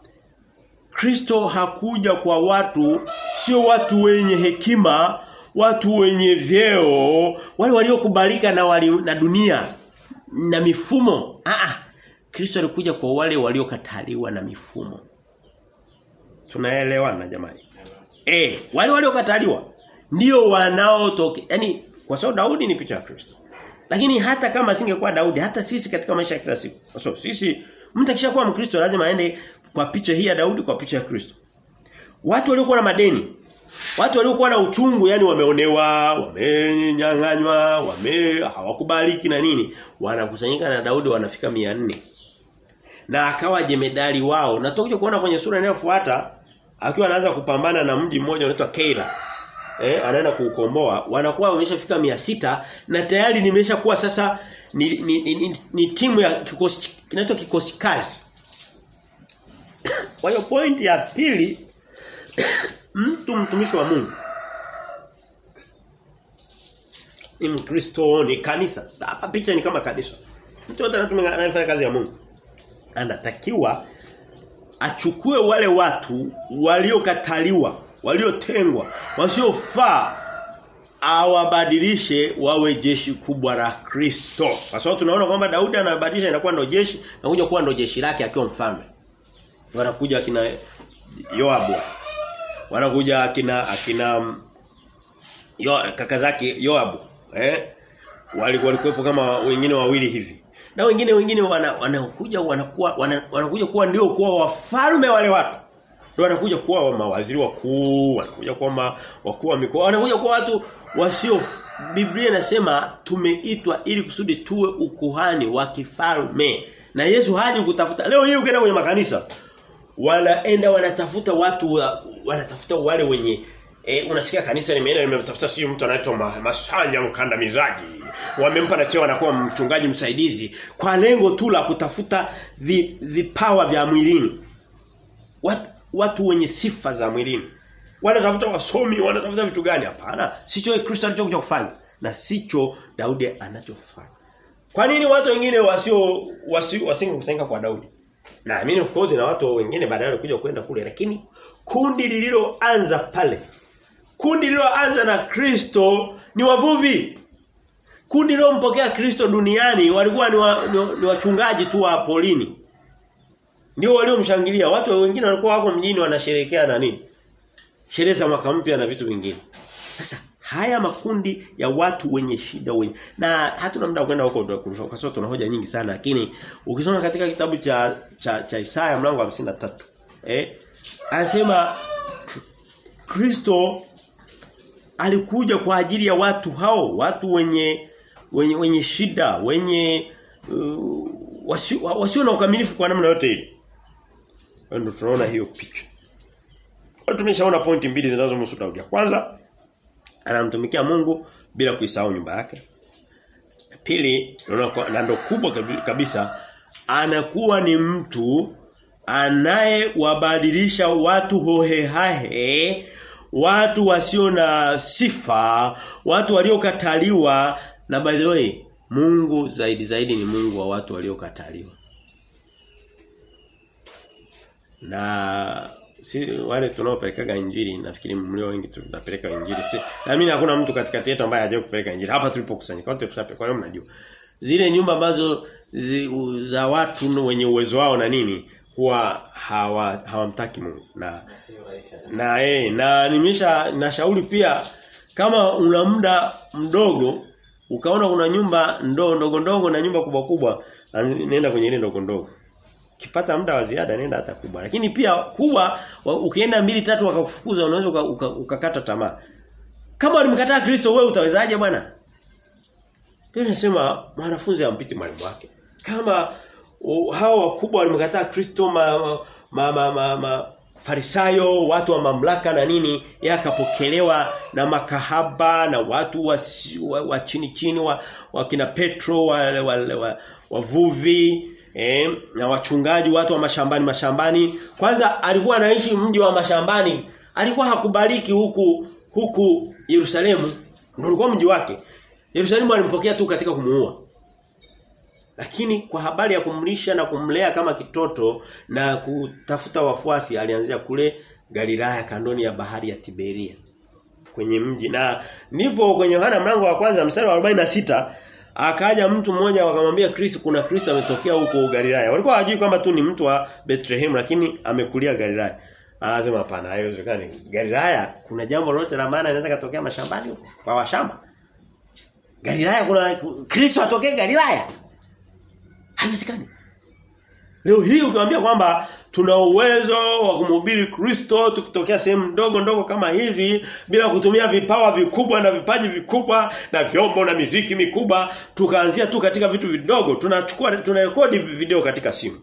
Speaker 1: Kristo hakuja kwa watu sio watu wenye hekima, watu wenye vyeo, wale waliokubalika na wali, na dunia na mifumo. Ah ah. Kristo alikuja kwa wale waliokataliwa na mifumo. Tunaelewana jamani. Eh, wale waliokataliwa ndio wanaotoke. Yaani kwa sababu Daudi ni picha ya Kristo. Lakini hata kama asingekuwa Daudi, hata sisi katika maisha ya kila siku. So sisi mtu akishakuwa Mkristo lazima aende kwa picha hii ya Daudi kwa picha ya Kristo. Watu waliokuwa na madeni, watu waliokuwa na uchungu, yani wameonewa, wamenyang'anywa, wame hawakubaliki na nini, wanakusanyika na Daudi wanafika 400 na akawa jemedali wao. Na tutakuja kuona kwenye sura inayofuata akiwa anaanza kupambana na mji mmoja unaitwa Keila. Eh, anaenda kuukomboa. Wanakuwa wameshafika sita na tayari nimeshakuwa sasa ni, ni, ni, ni, ni timu ya kikosi kinaitwa kikosi kazi. [COUGHS] Kwa hiyo point ya pili [COUGHS] mtu mtumishi wa Mungu ni Mkristo ni kanisa. Hapa picha ni kama kanisa. Mtu yote anatumia anafanya kazi ya Mungu anatakiwa achukue wale watu waliokataliwa, waliotengwa, wasiofaa awabadilishe wawe jeshi kubwa la Kristo. Kwa sababu tunaona kwamba Daudi anabadilisha inakuwa ndo jeshi na kuja kuwa ndo jeshi lake akiwa mfalme. Wanakuja akina Yoabu. Wanakuja akina akina yo, kaka zake Yoabu, eh? Walikuwepo kama wengine wawili hivi na wengine wengine wanakuja wana wana, wanakuja kuwa ndio kuwa wafalme wale watu ndio wanakuja kuwa wa mawaziri wakuu wanakuja kuwa ma, wakuu wa mikoa wanakuja kuwa watu wasio Biblia inasema tumeitwa ili kusudi tuwe ukuhani wa kifalme na Yesu haji kutafuta leo hii ukienda kwenye makanisa wanaenda wanatafuta watu wa, wanatafuta wale wenye E, unasikia kanisa limeenda limemtafuta si mtu anaitwa Masanja mkandamizaji. Wamempa na cheo anakuwa mchungaji msaidizi kwa lengo tu la kutafuta vipawa vi, vya mwilini. Watu, watu wenye sifa za mwilini. Wanatafuta wasomi, wanatafuta vitu gani? Hapana. Sicho Kristo alichokuja kufanya na sicho Daudi anachofanya. Kwa nini watu wengine wasio wasio wasingekusanyika kwa Daudi? Naamini of course na watu wengine baadaye walikuja kwenda kule lakini kundi lililoanza pale Kundi lililoanza na Kristo ni wavuvi. Kundi lilompokea Kristo duniani walikuwa ni, wa, ni, ni wachungaji tu wa polini. Ndio waliomshangilia. Watu wengine walikuwa wako mjini wanasherehekea nani? Sherehe za mwaka mpya na vitu vingine. Sasa haya makundi ya watu wenye shida wenye na hatuna muda kwenda huko kwa sababu tuna hoja nyingi sana lakini ukisoma katika kitabu cha cha, cha Isaya mlango wa 53 eh anasema Kristo alikuja kwa ajili ya watu hao, watu wenye wenye, wenye shida, wenye uh, wasio, wasio na ukamilifu kwa namna yote ile. Ndio tunaona hiyo picha. Kwa tumeshaona pointi mbili zinazomhusu Daudi. Kwanza anamtumikia Mungu bila kuisahau nyumba yake. Pili, na ndo kubwa kabisa anakuwa ni mtu anayewabadilisha watu hohehahe watu wasio na sifa, watu waliokataliwa na by the way Mungu zaidi zaidi ni Mungu wa watu waliokataliwa. Na si wale tunaopelekaga injili nafikiri mlio wengi tunapeleka injili. Si na mimi hakuna mtu katikati yetu ambaye hajawahi kupeleka injili. Hapa tulipokusanyika wote tushapeleka. Kwa hiyo mnajua. Zile nyumba ambazo zi, za watu wenye uwezo wao na nini huwa hawa hawamtaki Mungu na
Speaker 2: Na
Speaker 1: eh na nimesha nashauri pia kama una muda mdogo ukaona kuna nyumba ndogo ndogo ndogo na nyumba kubwa kubwa nenda kwenye ile ndogo ndogo. Kipata muda wa ziada nenda hata kubwa. Lakini pia kubwa ukienda mbili tatu wakakufukuza unaweza ukakata uka- uka- tamaa. Kama walimkataa Kristo wewe utawezaje bwana? Pia nasema mwanafunzi ampiti mwalimu wake. Kama uh, hao wakubwa walimkataa Kristo ma, ma, ma, ma, ma Farisayo, watu wa mamlaka na nini, yeye akapokelewa na makahaba na watu wa, wa, wa chini chini wa, wa kina Petro wa, wa, wa, wavuvi eh, na wachungaji watu wa mashambani mashambani. Kwanza alikuwa anaishi mji wa mashambani, alikuwa hakubaliki huku huku Yerusalemu, ndio mji wake. Yerusalemu alimpokea tu katika kumuua. Lakini kwa habari ya kumlisha na kumlea kama kitoto na kutafuta wafuasi alianzia kule Galilaya kandoni ya bahari ya Tiberia kwenye mji na nipo kwenye Yohana mlango wa kwanza mstari wa 46 akaja mtu mmoja wakamwambia Kristo kuna Kristo ametokea huko Galilaya. Walikuwa hawajui kwamba tu ni mtu wa Bethlehem lakini amekulia Galilaya. Anasema hapana haiwezekani. Galilaya kuna jambo lolote la maana linaweza katokea mashambani huko kwa washamba. Galilaya kuna Kristo atokee Galilaya. Haiwezekani. Leo hii ukiwaambia kwamba tuna uwezo wa kumhubiri Kristo tukitokea sehemu ndogo ndogo kama hizi bila kutumia vipawa vikubwa na vipaji vikubwa na vyombo na miziki mikubwa. Tukaanzia tu katika vitu vidogo. Tunachukua tunarekodi video katika simu.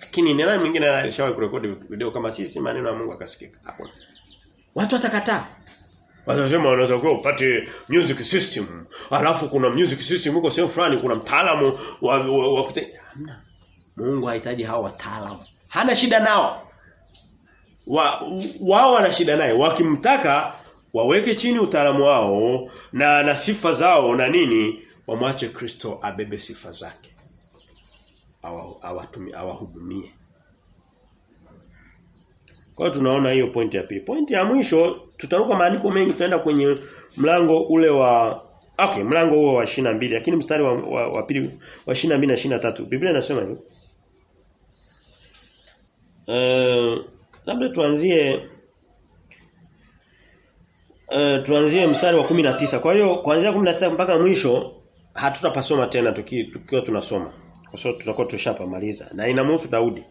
Speaker 1: Lakini ni nani mwingine anayeshawahi kurekodi video kama sisi maneno ya Mungu akasikika? Hakuna. Watu watakataa. Wanasema wanaweza kuwa upate music system. Alafu kuna music system huko sehemu fulani kuna mtaalamu wa, wa, wa kute... Hamna. Mungu hahitaji hao wataalamu. Hana shida nao. Wa, wao wana shida naye. Wakimtaka waweke chini utaalamu wao na na sifa zao na nini wamwache Kristo abebe sifa zake. Awatumie awahudumie. Kwa tunaona hiyo pointi ya pili. Pointi ya mwisho tutaruka maandiko mengi tutaenda kwenye mlango ule wa Okay, mlango huo wa 22 lakini mstari wa, wa, wa pili wa 22 na 23. Biblia inasema hivi. Eh, labda tuanzie uh, tuanzie mstari wa 19. Kwa hiyo kuanzia 19 mpaka mwisho hatutapasoma tena tukiwa tuki, tunasoma. Kwa sababu tutakuwa tushapamaliza. Na inamhusu Daudi.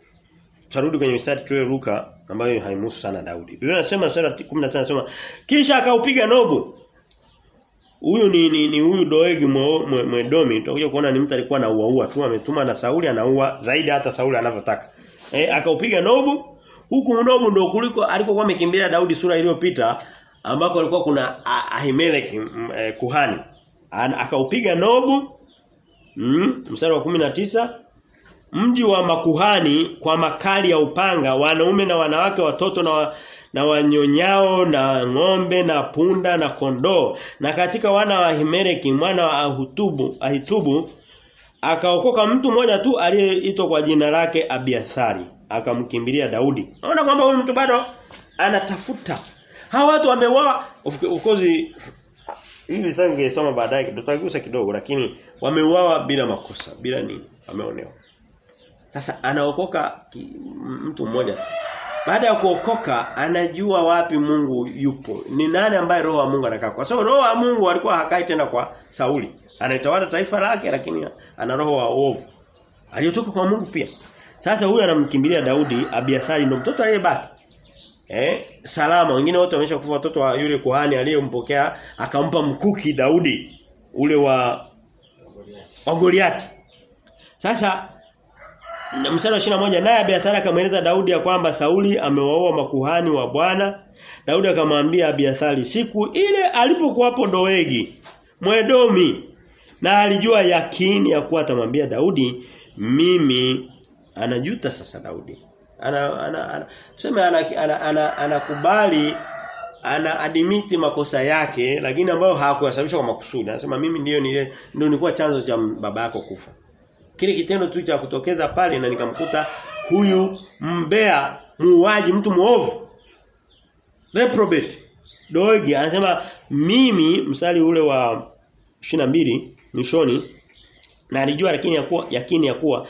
Speaker 1: Tutarudi kwenye mstari tuwe Luka ambayo haimhusu sana Daudi. Biblia inasema mstari wa 19 inasema kisha akaupiga Nobu Huyu ni ni, ni huyu Doegi Mwedomi Mwe, tutakuja kuona ni mtu alikuwa anauaua tu ametuma na Sauli anaua zaidi hata Sauli anavyotaka. Eh akaupiga Nobu. Huku Nobu ndio kuliko alikokuwa amekimbilia Daudi sura iliyopita ambako alikuwa kuna Ahimeleki eh, kuhani. Akaupiga Nobu mm, mstari wa 19 mji wa makuhani kwa makali ya upanga wanaume na wanawake watoto na na wanyonyao na ng'ombe na punda na kondoo. Na katika wana wa Himereki mwana wa Ahutubu Ahitubu akaokoka mtu mmoja tu aliyeitwa kwa jina lake Abiathari akamkimbilia Daudi naona kwamba huyu mtu bado anatafuta hawa watu wameuawa of course hivi sasa ningesoma baadaye tutagusa kidogo lakini wameuawa bila makosa bila nini wameonewa sasa anaokoka mtu mmoja tu baada ya kuokoka anajua wapi Mungu yupo. Ni nani ambaye roho wa Mungu anakaa? Kwa sababu roho wa Mungu alikuwa hakai tena kwa Sauli. Anaitawala taifa lake lakini ana roho wa ovu. Aliyotoka kwa Mungu pia. Sasa huyu anamkimbilia Daudi, Abiathari ndio mtoto aliyebaki. Eh, salama. Wengine wote wameshakufa watoto wa yule kuhani aliyempokea akampa mkuki Daudi ule wa wa Goliati. Sasa mstari wa 21 naye Abiathari akamweleza Daudi ya kwamba Sauli amewaua makuhani wa Bwana. Daudi akamwambia Abiathari siku ile alipokuwapo Doegi Mwedomi na alijua yakini ya kuwa atamwambia Daudi mimi anajuta sasa Daudi. Ana ana, ana tuseme anakubali ana, ana, anakubali ana admiti makosa yake lakini ambayo hakuyasababisha kwa makusudi. Anasema mimi ndio nile ndio nilikuwa chanzo cha baba yako kufa. Kile kitendo tu cha kutokeza pale na nikamkuta huyu mbea muuaji mtu muovu. Reprobate. Doegi anasema mimi msali ule wa 22 mwishoni na alijua lakini ya kuwa yakini ya kuwa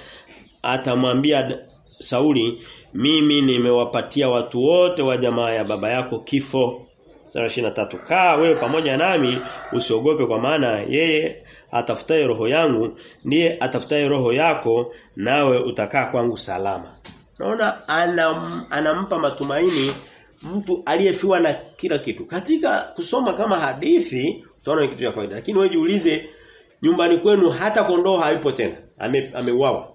Speaker 1: atamwambia Sauli mimi nimewapatia watu wote wa jamaa ya baba yako kifo. Sura 23. Kaa wewe pamoja nami usiogope kwa maana yeye atafutaye roho yangu ndiye atafutaye roho yako nawe utakaa kwangu salama. Naona anam, anampa matumaini mtu aliyefiwa na kila kitu. Katika kusoma kama hadithi utaona kitu cha kawaida. Lakini wewe jiulize nyumbani kwenu hata kondoo haipo tena. Ame, ameuawa.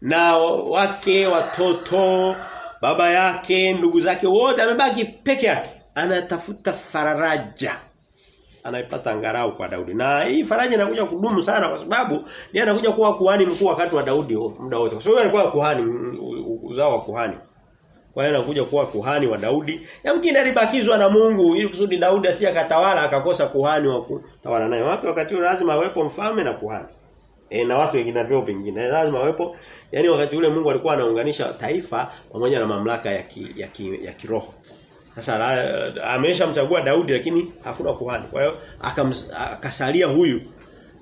Speaker 1: Na wake, watoto, baba yake, ndugu zake wote amebaki peke yake. Anatafuta faraja. Anaipata angarau kwa Daudi. Na hii faraja inakuja kudumu sana kwa sababu ndiye anakuja kuwa kuhani mkuu wakati wa Daudi muda wote. Kwa sababu alikuwa kuhani uzao wa kuhani. Kwa hiyo anakuja kuwa kuhani wa Daudi. Yamkini alibakizwa na Mungu ili kusudi Daudi asije akatawala akakosa kuhani wa kutawala naye. Watu wakati ule lazima awepo mfalme na kuhani. E, na watu wengine ndio vingine. Lazima awepo. Yaani wakati ule Mungu alikuwa anaunganisha taifa pamoja na mamlaka ya ki, ya, ki, ya kiroho. Sasa ameshamchagua Daudi lakini hakuna kuhani. Kwa hiyo akasalia huyu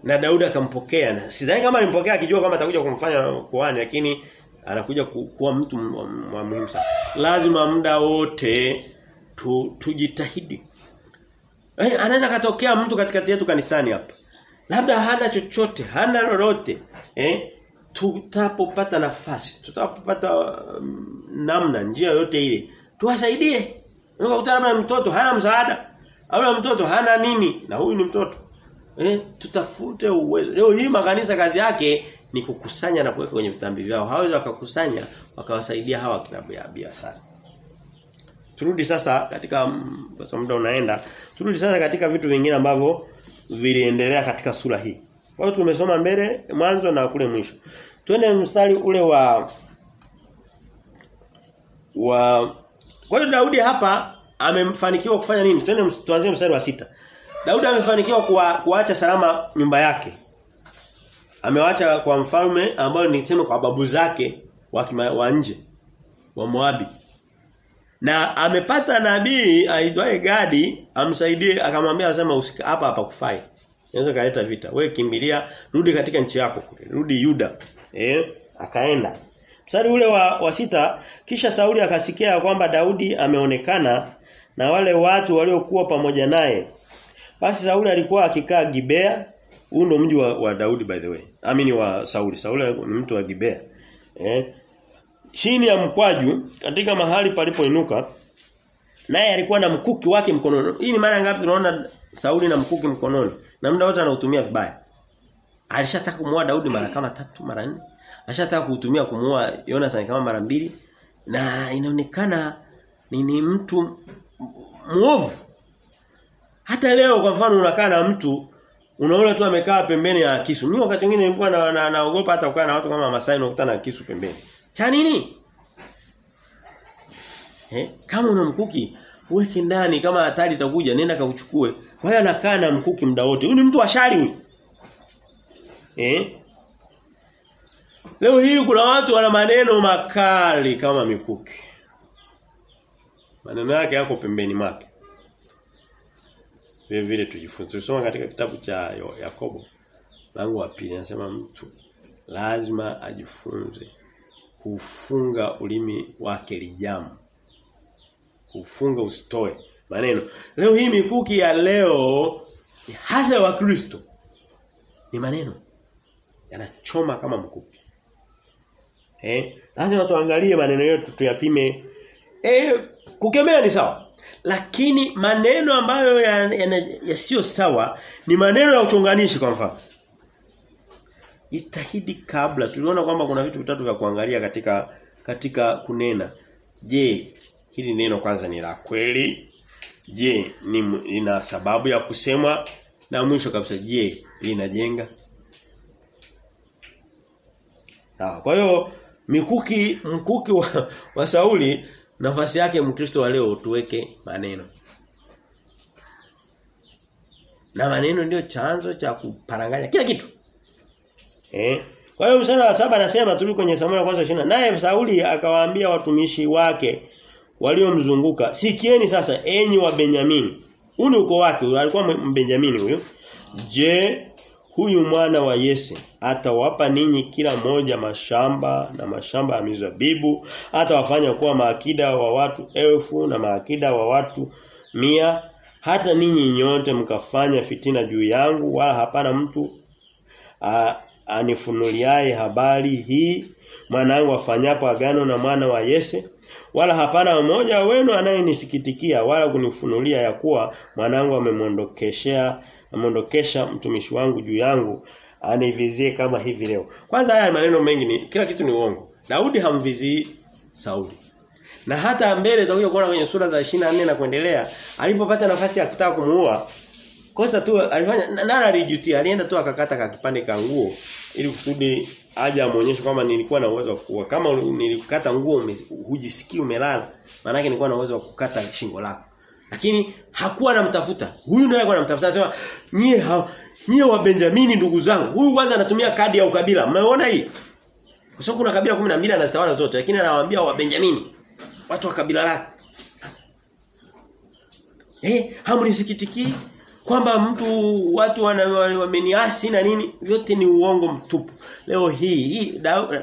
Speaker 1: na Daudi akampokea. Sidhani kama alimpokea akijua kama atakuja kumfanya kuhani lakini anakuja kuwa mtu wa muhimu sana. Lazima muda wote tu, tujitahidi. Eh anaweza katokea mtu katikati yetu kanisani hapa. Labda hana chochote, hana lolote. Eh tutapopata nafasi, tutapopata um, namna njia yote ile, tuwasaidie. Unakuta labda mtoto hana msaada, au mtoto hana nini na huyu ni mtoto. Eh tutafute uwezo. Leo hii makanisa kazi yake ni kukusanya na kuweka kwenye vitambi vyao. Hawezi wakakusanya wakawasaidia hawa klabu ya biashara. Turudi sasa katika kwa sababu muda unaenda. Turudi sasa katika vitu vingine ambavyo viliendelea katika sura hii. Kwa hiyo tumesoma mbele mwanzo na kule mwisho. Twende mstari ule wa wa Kwa hiyo Daudi hapa amemfanikiwa kufanya nini? Twende tuanzie mstari wa sita Daudi amefanikiwa kuwa, kuacha salama nyumba yake amewaacha kwa mfalme ambayo niseme kwa babu zake wa, wa nje wa Moabi. Na amepata nabii aitwaye Gadi amsaidie akamwambia asema hapa hapa kufai. Inaweza kaleta vita. Wewe kimbilia rudi katika nchi yako. Rudi Yuda. Eh akaenda. Mstari ule wa, wa sita kisha Sauli akasikia kwamba Daudi ameonekana na wale watu waliokuwa pamoja naye. Basi Sauli alikuwa akikaa Gibea huu ndio mji wa, wa Daudi by the way. Amini wa Sauli. Sauli ni mtu wa Gibea. Eh? Chini ya mkwaju katika mahali palipoinuka naye alikuwa na mkuki wake mkononi. Hii ni mara ngapi tunaona Sauli na mkuki mkononi? Na muda wote anautumia vibaya. Alishataka kumuua Daudi mara kama tatu mara nne. Alishataka kuutumia kumuua Jonathan kama mara mbili na inaonekana ni, ni mtu muovu. Hata leo kwa mfano unakaa na mtu unaona tu amekaa pembeni ya kisu. Mimi wakati mwingine nilikuwa na, na, naogopa hata kukaa na watu kama Masai na na kisu pembeni. Cha nini? Eh, kama una mkuki uweke ndani kama hatari itakuja nenda kauchukue. Kwa hiyo anakaa na mkuki muda wote. Huyu ni mtu wa shari. Eh? Leo hii kuna watu wana maneno makali kama mikuki. Maneno yake yako pembeni mwake. Vile vile tujifunze. Tusoma katika kitabu cha Yakobo langu wa pili anasema mtu lazima ajifunze kufunga ulimi wake lijamu. Kufunga usitoe maneno. Leo hii mikuki ya leo hasa wa Kristo ni maneno yanachoma kama mkuki. Eh, lazima tuangalie maneno yetu tuyapime. Eh, kukemea ni sawa. Lakini maneno ambayo yasiyo ya, ya sawa ni maneno ya uchonganishi kwa mfano. Jitahidi kabla tuliona kwamba kuna vitu vitatu vya kuangalia katika katika kunena. Je, hili neno kwanza ni la kweli? Je, ni lina sababu ya kusemwa? Na mwisho kabisa je, linajenga? Kwa hiyo mikuki mkuki wa, wa Sauli nafasi yake Mkristo wa leo tuweke maneno. Na maneno ndio chanzo cha kuparanganya kila kitu. Eh? Kwa hiyo mstari wa saba anasema tuli kwenye Samuel kwanza 20. Naye Sauli akawaambia watumishi wake waliomzunguka, sikieni sasa enyi wa Benyamini. Huyu uko wake, alikuwa Mbenjamini huyo. Je, huyu mwana wa Yese atawapa ninyi kila moja mashamba na mashamba ya mizabibu, atawafanya kuwa maakida wa watu elfu na maakida wa watu mia. Hata ninyi nyote mkafanya fitina juu yangu wala hapana mtu anifunuliaye habari hii mwanangu afanyapo agano na mwana wa Yese wala hapana mmoja wenu anayenisikitikia wala kunifunulia ya kuwa mwanangu amemondokeshea amondokesha mtumishi wangu juu yangu anivizie kama hivi leo. Kwanza haya maneno mengi ni kila kitu ni uongo. Daudi hamvizii Sauli. Na hata mbele tutakuja kuona kwenye sura za 24 na kuendelea alipopata nafasi ya kutaka kumuua kosa tu alifanya nara alijutia alienda tu akakata ka kipande ka nguo ili kusudi aje amuonyeshe kwamba nilikuwa na uwezo wa kuua kama nilikukata nguo hujisikii umelala maana yake nilikuwa na uwezo wa kukata shingo lako lakini hakuwa anamtafuta. Huyu ndiye alikuwa anamtafuta anasema nyie nyie wa Benjamini ndugu zangu. Huyu kwanza anatumia kadi ya ukabila. Mmeona hii? Kwa sababu kuna kabila 12 anazitawala zote lakini anawaambia wa Benjamini watu wa kabila lake. Eh hamnisikitiki kwamba mtu watu wameniasi na nini? Yote ni uongo mtupu. Leo hii hii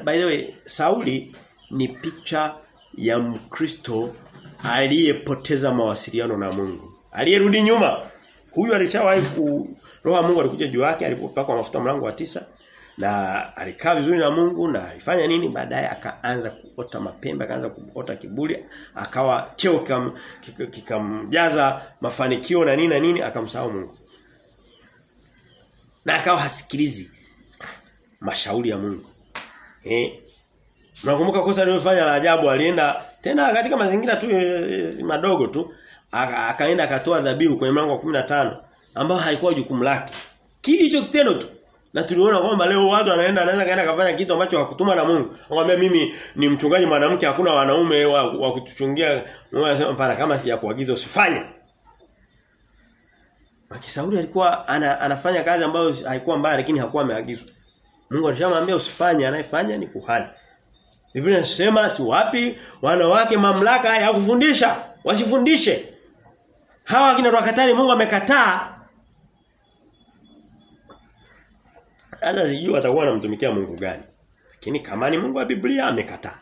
Speaker 1: by the way Sauli ni picha ya Mkristo aliyepoteza mawasiliano na Mungu. Aliyerudi nyuma. Huyu alishawahi ku roho ya Mungu alikuja juu yake alipopakwa mafuta mlango wa tisa na alikaa vizuri na Mungu na alifanya nini? Baadaye akaanza kuota mapembe akaanza kuota kiburi akawa cheo kikamjaza kika mafanikio na nini na nini akamsahau Mungu. Na akawa hasikilizi mashauri ya Mungu. Eh mnakumbuka kosa alilofanya la ajabu alienda tena katika mazingira tu e, madogo tu akaenda akatoa dhabihu kwenye mlango wa 15 ambao haikuwa jukumu lake. Kile hicho kitendo tu na tuliona kwamba leo watu wanaenda anaweza kaenda kafanya kitu ambacho hakutuma na Mungu. Anamwambia mimi ni mchungaji mwanamke hakuna wanaume wa, wa kutuchungia. Mungu anasema pana kama sijakuagiza usifanye. Makisauri alikuwa ana, anafanya kazi ambayo haikuwa mbaya lakini hakuwa ameagizwa. Mungu alishamwambia usifanye anayefanya ni kuhani. Biblia inasema si wapi wanawake mamlaka ya kufundisha, wasifundishe. Hawa kina wakatari Mungu amekataa. Sasa sijui atakuwa anamtumikia Mungu gani. Lakini kama ni Mungu wa Biblia amekataa.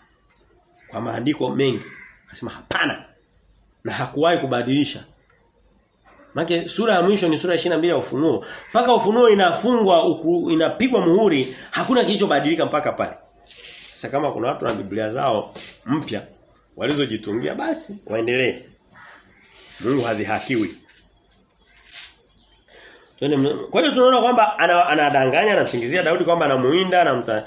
Speaker 1: Kwa maandiko mengi. Anasema hapana. Na hakuwahi kubadilisha. Maana sura ya mwisho ni sura ya 22 ya Ufunuo. Mpaka Ufunuo inafungwa inapigwa muhuri, hakuna kilichobadilika mpaka pale. Sasa kama kuna watu na Biblia zao mpya walizojitungia basi waendelee. Mungu hadhihakiwi. Kwa hiyo tunaona kwamba anadanganya anamsingizia Daudi kwamba anamuinda anawapa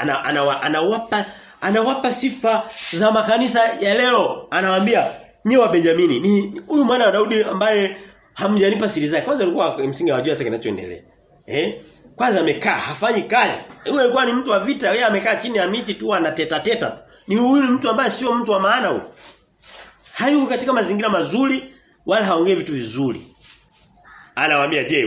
Speaker 1: ana, ana, ana, anawapa sifa za makanisa ya leo. Anawaambia nyi wa Benjamini ni huyu mwana wa Daudi ambaye hamjanipa siri zake. Kwanza alikuwa msingi hawajui hata kinachoendelea. Eh? Kwanza amekaa hafanyi kazi. Huyo alikuwa ni mtu wa vita, yeye amekaa chini ya miti tu anateta teta tu. Ni huyu mtu ambaye sio mtu wa maana huyo. Hayuko katika mazingira mazuri wala haongei vitu vizuri. Anawaambia je,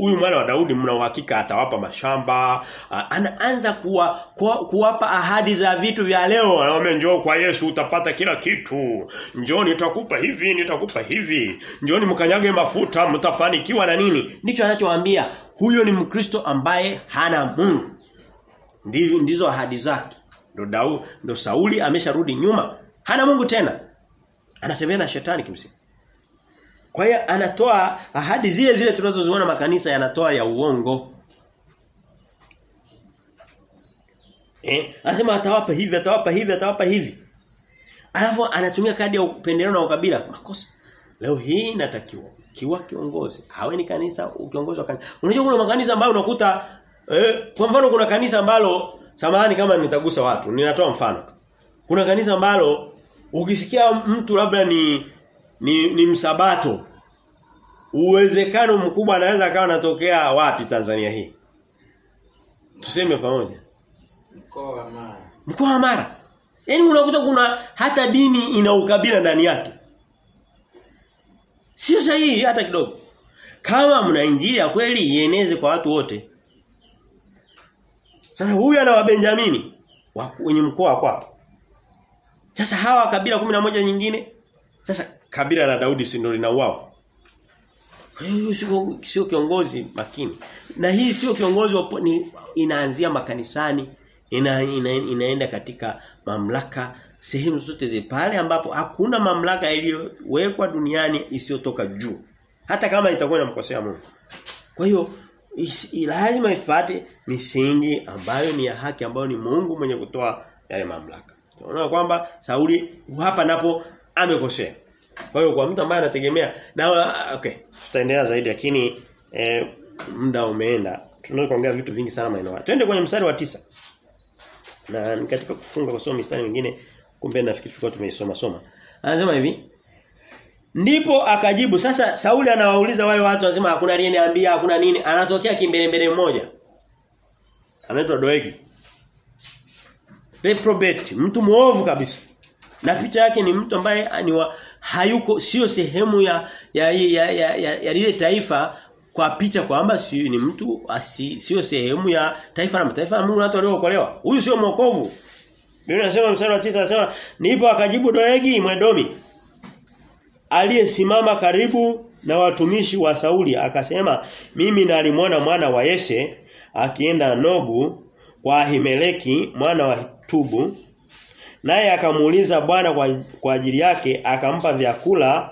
Speaker 1: huyu mwana wa Daudi mna uhakika atawapa mashamba? Anaanza kuwa, kuwa, kuwapa ahadi za vitu vya leo. Anawaambia njoo kwa Yesu utapata kila kitu. Njoo nitakupa hivi, nitakupa hivi. Njoo mkanyage mafuta mtafanikiwa na nini? Ndicho anachowaambia. Huyo ni Mkristo ambaye hana Mungu. Ndizo ndizo ahadi zake. Ndo Daudi, ndo Sauli amesharudi nyuma. Hana Mungu tena. Anatembea na shetani kimsingi. Kwa hiyo anatoa ahadi zile zile tunazoziona makanisa yanatoa ya uongo. Eh, anasema atawapa hivi, atawapa hivi, atawapa hivi. Alafu anatumia kadi ya upendeleo na ukabila makosa. Leo hii inatakiwa kiwa kiongozi, awe ni kanisa ukiongozwa kanisa. Unajua kuna makanisa ambayo unakuta eh, kwa mfano kuna kanisa ambalo samahani kama nitagusa watu, ninatoa mfano. Kuna kanisa ambalo ukisikia mtu labda ni ni, ni msabato uwezekano mkubwa anaweza akawa anatokea wapi Tanzania hii tuseme pamoja
Speaker 2: mkoa wa Mara
Speaker 1: Mkoa wa Mara. Yaani unakuta kuna hata dini ina ukabila ndani yake. Sio sahihi hata kidogo. Kama mna injili ya kweli ieneze kwa watu wote. Sasa huyu ana Wabenjamini wenye mkoa wa kwao. Sasa hawa kabila moja nyingine sasa kabila la Daudi si ndio linauao. Hiyo sio sio kiongozi makini. Na hii sio kiongozi wapo, ni inaanzia makanisani, ina, ina, inaenda katika mamlaka sehemu zote zile pale ambapo hakuna mamlaka iliyowekwa duniani isiyotoka juu. Hata kama itakuwa inamkosea Mungu. Kwa hiyo lazima ifuate misingi ambayo ni ya haki ambayo ni Mungu mwenye kutoa yale mamlaka. Tunaona kwamba Sauli hapa napo amekosea. Kwa hiyo kwa mtu ambaye anategemea na okay, tutaendelea zaidi lakini eh, muda umeenda. Tunaweza kuongea vitu vingi sana maeneo. haya Twende kwenye mstari wa tisa Na katika kufunga kwa somo mistari mingine kumbe nafikiri tulikuwa tumeisoma soma. Anasema hivi Ndipo akajibu sasa Sauli anawauliza wale watu anasema hakuna aliyeniambia hakuna nini anatokea kimbele mbele mmoja. Anaitwa Doegi. Reprobate, mtu muovu kabisa. Na picha yake ni mtu ambaye ni hayuko sio sehemu ya ya ya ya, ya, ya lile taifa kwa picha kwamba si ni mtu sio sehemu ya taifa la mataifa ya Mungu na watu waliookolewa. Huyu sio mwokovu. Biblia inasema mstari wa 9 anasema nipo akajibu Doegi Mwedomi aliyesimama karibu na watumishi wa Sauli akasema mimi nalimwona mwana wa Yeshe akienda Nobu kwa Ahimeleki mwana wa Tubu. Naye akamuuliza Bwana kwa, kwa ajili yake akampa vyakula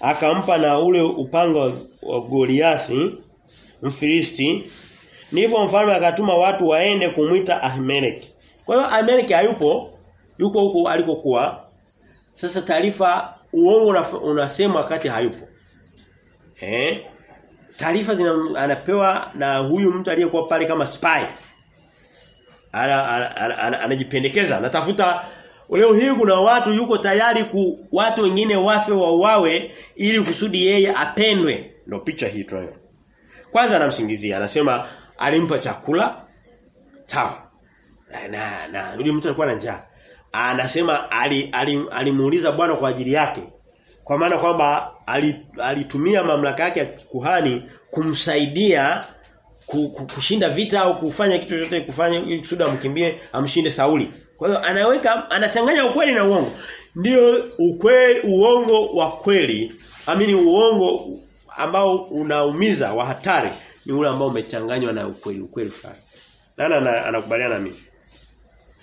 Speaker 1: akampa na ule upanga wa Goliathi Mfilisti. Ndipo mfalme akatuma watu waende kumwita Ahimeleki kwa hiyo Amerika hayupo yuko huko alikokuwa. Sasa taarifa uongo unasema wakati hayupo. Eh? Taarifa anapewa na huyu mtu aliyekuwa pale kama spy. Anajipendekeza anatafuta leo hii kuna watu yuko tayari ku watu wengine wafe wauawe ili kusudi yeye apendwe. Ndio picha hii tunayo. Kwanza anamsingizia anasema alimpa chakula. Sawa na na yule mtu alikuwa na njaa anasema alimuuliza ali, ali Bwana kwa ajili yake kwa maana kwamba alitumia ali mamlaka yake ya kuhani kumsaidia kushinda vita au kufanya kitu chochote kufanya ili kusudi amkimbie amshinde Sauli. Kwa hiyo anaweka anachanganya ukweli na uongo. Ndio ukweli uongo wa kweli, amini uongo ambao unaumiza wa hatari ni ule ambao umechanganywa na ukweli ukweli fulani. Nana anakubaliana na mimi.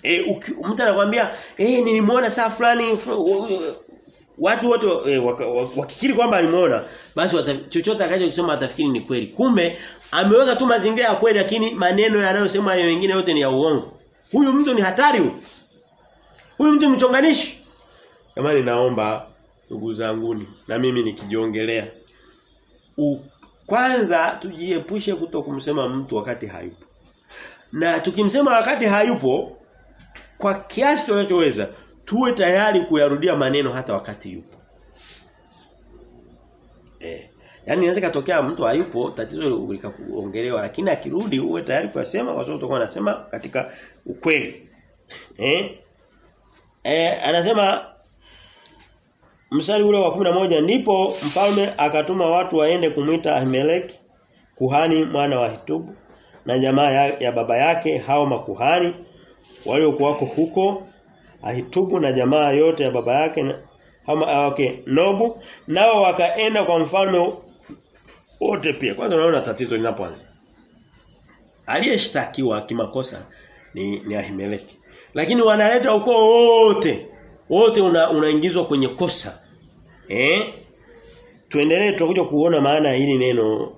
Speaker 1: Eh mtu anakuambia eh nilimwona saa fulani watu wote e, wakikiri kwamba alimuona basi chochote chochote kusema atafikiri ni kweli. Kumbe ameweka tu mazingira ya kweli lakini maneno yanayosema ya wengine yote ni ya uongo. Huyu mtu ni hatari huyu. Huyu mtu mchonganishi. Jamani naomba ndugu zanguni na mimi nikijiongelea. Kwanza tujiepushe kuto kumsema mtu wakati hayupo. Na tukimsema wakati hayupo kwa kiasi tunachoweza tuwe tayari kuyarudia maneno hata wakati yupo. Eh. Yaani inaweza katokea mtu hayupo tatizo likaongelewa lakini akirudi uwe tayari kuyasema kwa sababu utakuwa unasema katika ukweli. Eh? Eh anasema mstari ule wa moja ndipo mfalme akatuma watu waende kumwita Ahimeleki kuhani mwana wa Hitubu na jamaa ya, ya baba yake hao makuhani waliokuwako huko Ahitubu na jamaa yote ya baba yake na, hama okay Nobu nao wakaenda kwa mfalme wote pia. Kwanza unaona tatizo linapoanza. Aliyeshtakiwa kimakosa ni ni Ahimeleki. Lakini wanaleta huko wote. Wote una, unaingizwa kwenye kosa. Eh? Tuendelee tutakuja kuona maana hili neno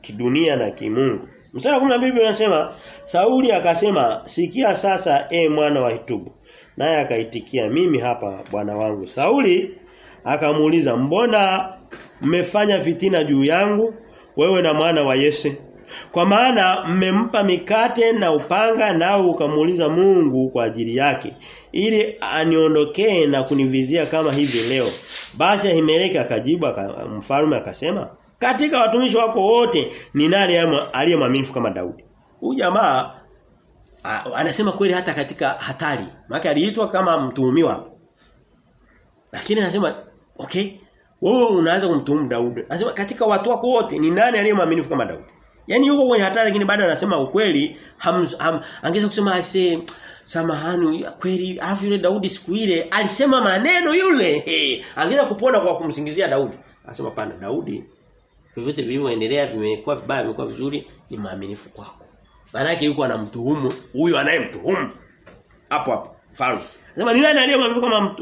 Speaker 1: kidunia ki, ki na kimungu. Mstari wa 12 unasema Sauli akasema sikia sasa e mwana wa Hitubu. Naye akaitikia mimi hapa bwana wangu. Sauli akamuuliza mbona mmefanya fitina juu yangu wewe na mwana wa Yese? Kwa maana mmempa mikate na upanga nao ukamuuliza Mungu kwa ajili yake ili aniondokee na kunivizia kama hivi leo. Basi Ahimeleki akajibu mfalme akasema katika watumishi wako wote ni nani aliye mwaminifu kama Daudi? Huyu jamaa anasema kweli hata katika hatari. Maana aliitwa kama mtuhumiwa. Lakini anasema okay, wewe unaanza kumtuhumu Daudi. Anasema katika watu wako wote ni nani aliye mwaminifu kama Daudi? Yaani yuko kwenye hatari lakini bado anasema ukweli. Ham, ham, angeza kusema alise samahani kweli afu yule Daudi siku ile alisema maneno yule. [LAUGHS] Hey, angeweza kupona kwa kumsingizia Daudi. Anasema pana Daudi vyovyote vilivyoendelea vimekuwa vibaya vimekuwa vizuri ni maaminifu kwako. Maana yake yuko anamtuhumu huyu anayemtuhumu. Hapo hapo mfalme. Anasema ni nani aliyemwambia kama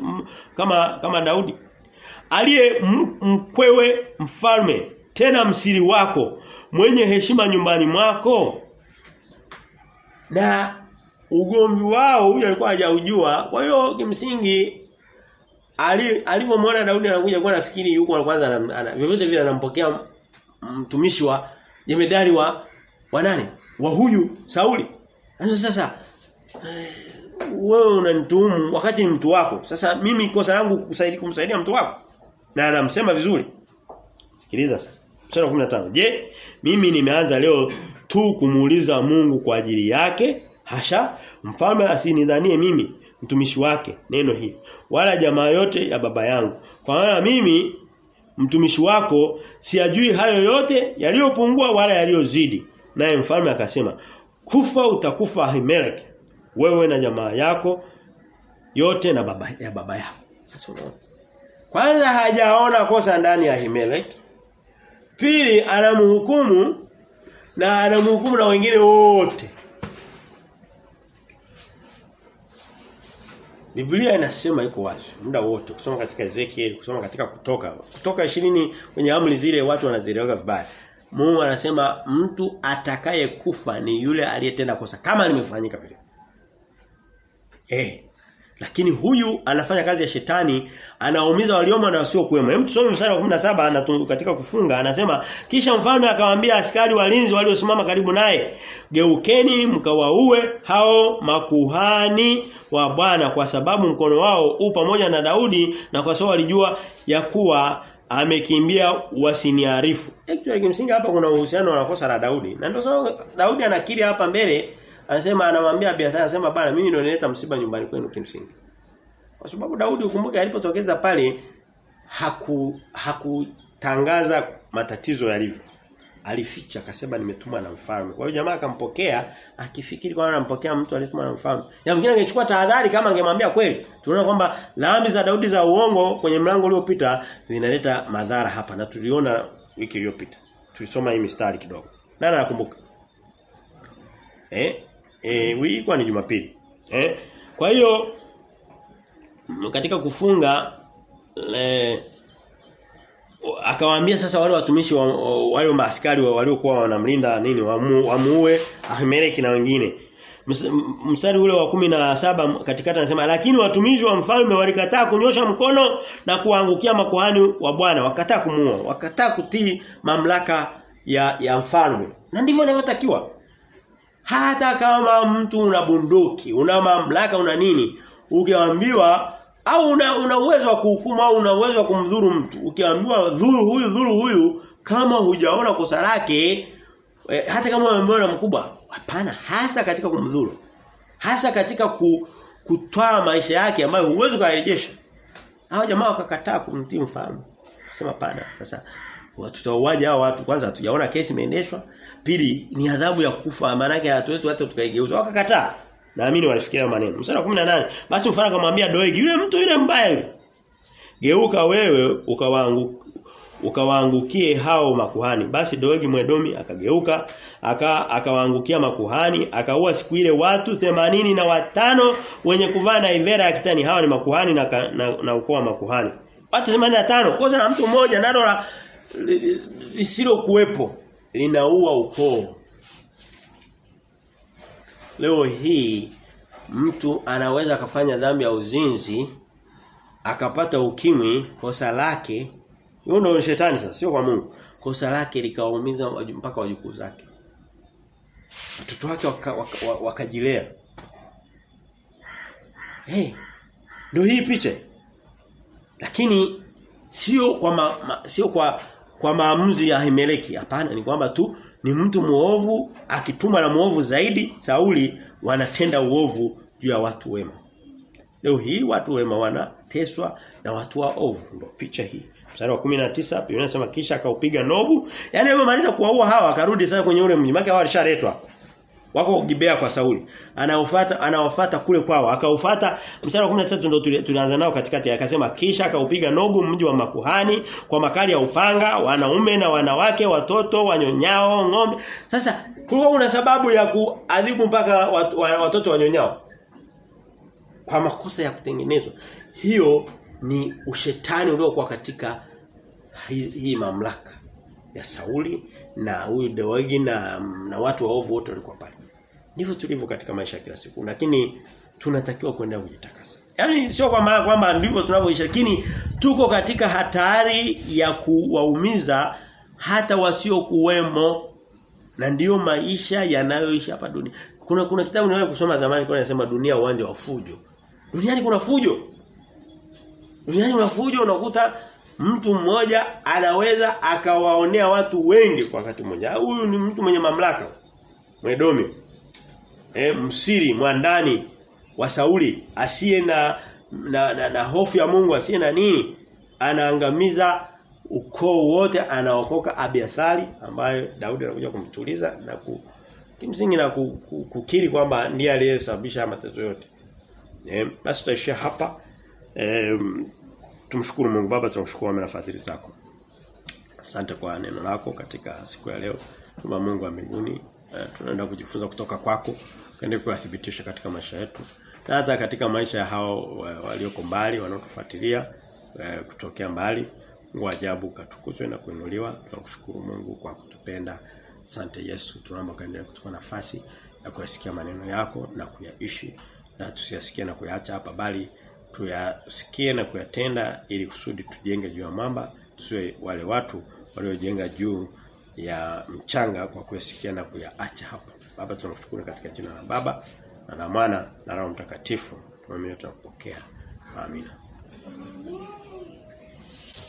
Speaker 1: kama kama Daudi? Aliye mkwewe mfalme tena msiri wako mwenye heshima nyumbani mwako na ugomvi wao huyo alikuwa hajaujua kwa hiyo kimsingi ali alipomwona Daudi anakuja kwa nafikiri yuko kwanza vyovyote vile anampokea mtumishi wa jemedari wa wa nani wa huyu Sauli. Sasa sasa eh, wewe unanituhumu wakati ni mtu wako. Sasa mimi kosa langu kusaidia kumsaidia mtu wako? Na anamsema vizuri. Sikiliza sasa. Wa 15 je mimi nimeanza leo tu kumuuliza Mungu kwa ajili yake? Hasha. Mfalme asinidhanie mimi mtumishi wake. Neno hili. Wala jamaa yote ya baba yangu. Kwa maana mimi mtumishi wako siyajui hayo yote yaliyopungua wala yaliyozidi naye mfalme akasema kufa utakufa Ahimeleki wewe na jamaa yako yote na baba ya baba yako. Kwanza hajaona kosa ndani ya Ahimeleki. Pili anamhukumu na anamhukumu na wengine wote. Biblia inasema iko wazi muda wote kusoma katika Ezekiel kusoma katika kutoka kutoka 20 kwenye amri zile watu wanazielewa vibaya Mungu anasema mtu atakaye kufa ni yule aliyetenda kosa kama limefanyika vile Eh lakini huyu anafanya kazi ya shetani anaumiza waliomo na wasio kuwemo. Hem tusome mstari wa 17 anatu katika kufunga anasema kisha mfalme akawaambia askari walinzi waliosimama karibu naye geukeni mkawaue hao makuhani wa Bwana kwa sababu mkono wao u pamoja na Daudi na kwa sababu walijua ya kuwa amekimbia wasiniarifu. Actually kimsingi hapa kuna uhusiano na kosa la Daudi. Na ndio sababu Daudi anakiri hapa mbele anasema anamwambia Abiathar anasema bana mimi ndio nileta msiba nyumbani kwenu kimsingi. Kwa sababu Daudi ukumbuke alipotokeza pale haku hakutangaza matatizo yalivyo. Alificha akasema nimetumwa na mfalme. Kwa hiyo jamaa akampokea akifikiri kwamba anampokea mtu aliyetumwa na mfalme. Ya mwingine angechukua tahadhari kama angemwambia kweli. Tunaona kwamba laami za Daudi za uongo kwenye mlango uliopita zinaleta madhara hapa na tuliona wiki iliyopita. Tulisoma hii mistari kidogo. Nani anakumbuka? Eh? Eh, wiki ilikuwa ni Jumapili. Eh? Kwa hiyo katika kufunga le, akawaambia sasa wale watumishi wa, wale maaskari waliokuwa wanamlinda nini wamu, wamuue Ahimeleki na wengine. Mstari ule wa kumi na saba katikati anasema lakini watumishi wa mfalme walikataa kunyosha mkono na kuangukia makuhani wa Bwana. Wakataa kumuua wakataa kutii mamlaka ya ya mfalme. Na ndivyo inavyotakiwa. Hata kama mtu una bunduki una mamlaka una nini ukiambiwa au una, una uwezo wa kuhukumu au una uwezo wa kumdhuru mtu. Ukiambiwa dhuru huyu dhuru huyu kama hujaona kosa lake e, hata kama umeona mkubwa hapana hasa katika kumdhuru. Hasa katika ku, kutoa maisha yake ambayo huwezi kurejesha. hao jamaa wakakataa kumtii mfano. sema pana sasa tutauaje hao watu kwanza hatujaona kesi imeendeshwa. Pili ni adhabu ya kufa maana yake hatuwezi hata tukaigeuza. Wakakataa Naamini walifikiria maneno. Mstari wa 18. Basi mfano akamwambia Doegi, yule mtu yule mbaya yule. Geuka wewe ukawangu ukawaangukie hao makuhani. Basi Doegi Mwedomi akageuka, aka akawaangukia makuhani, akaua siku ile watu themanini na watano wenye kuvaa na ivera ya kitani. Hawa ni makuhani na na, na, na ukoo wa makuhani. Watu 85 kosa na mtu mmoja nalo la lisilo kuwepo linaua ukoo. Leo hii mtu anaweza akafanya dhambi ya uzinzi akapata ukimwi kosa lake hiyo ndio shetani sasa sio kwa Mungu. Kosa lake likawaumiza mpaka wajukuu zake. Watoto wake wakajilea waka, waka, waka hey, ndio hii picha. Lakini sio kwa ma, ma, sio kwa kwa maamuzi ya Himeleki hapana ni kwamba tu ni mtu muovu akitumwa na muovu zaidi Sauli wanatenda uovu juu ya watu wema. Leo hii watu wema wanateswa na watu waovu ndio picha hii. Mstari wa 19 Biblia inasema kisha akaupiga nobu. Yaani amemaliza kuwaua hawa akarudi sasa kwenye ule mji. Maana hawa walishaletwa. Wako Gibea kwa Sauli. Anaofuata anawafuata kule kwao. Akaufuata mstari wa 13 ndio tulianza nao katikati akasema kisha akaupiga nogu mji wa makuhani kwa makali ya upanga, wanaume na wanawake, watoto, wanyonyao, ng'ombe. Sasa kulikuwa kuna sababu ya kuadhibu mpaka wat, watoto wanyonyao. Kwa makosa ya kutengenezwa. Hiyo ni ushetani uliokuwa katika hii, mamlaka ya Sauli na huyu Dewegi na na watu waovu wote walikuwa pale. Ndivyo tulivyo katika maisha kila siku. Lakini tunatakiwa kuendelea kujitakasa. Yaani sio kwa maana kwamba ndivyo tunavyoisha lakini tuko katika hatari ya kuwaumiza hata wasiokuwemo na ndiyo maisha yanayoishi hapa dunia. Kuna kuna kitabu niwahi kusoma zamani kwa nasema dunia uwanja wa fujo. Duniani kuna fujo. Duniani kuna fujo unakuta mtu mmoja anaweza akawaonea watu wengi kwa wakati mmoja. Huyu ni mtu mwenye mamlaka. Mwedomi. Eh msiri mwandani wa Sauli asiye na na, na, na hofu ya Mungu asiye na nini anaangamiza ukoo wote anaokoka Abiathari ambaye Daudi anakuja kumtuliza na ku, kimsingi na ku, ku, kukiri kwamba ndiye aliyesababisha mateso yote. Eh basi tutaishia hapa. Eh tumshukuru Mungu Baba tunamshukuru kwa fadhili zako. Asante kwa neno lako katika siku ya leo. Tuma Mungu wa mbinguni eh, tunaenda kujifunza kutoka kwako kaende kuyathibitisha katika maisha yetu. Na hata katika maisha ya hao walioko mbali wanaotufuatilia eh, kutokea mbali Mungu ajabu katukuzwe na kuinuliwa. Tunakushukuru Mungu kwa kutupenda. Asante Yesu tunaomba kaendelee kutupa nafasi ya kuyasikia maneno yako na kuyaishi na tusiyasikie na kuyaacha hapa bali tuyasikie na kuyatenda ili kusudi tujenge juu ya mamba tusiwe wale watu waliojenga juu ya mchanga kwa kuyasikia na kuyaacha hapa Baba tunakushukuru katika jina la Baba na la Mwana na Roho Mtakatifu. Tunaamini tunakupokea. Amina.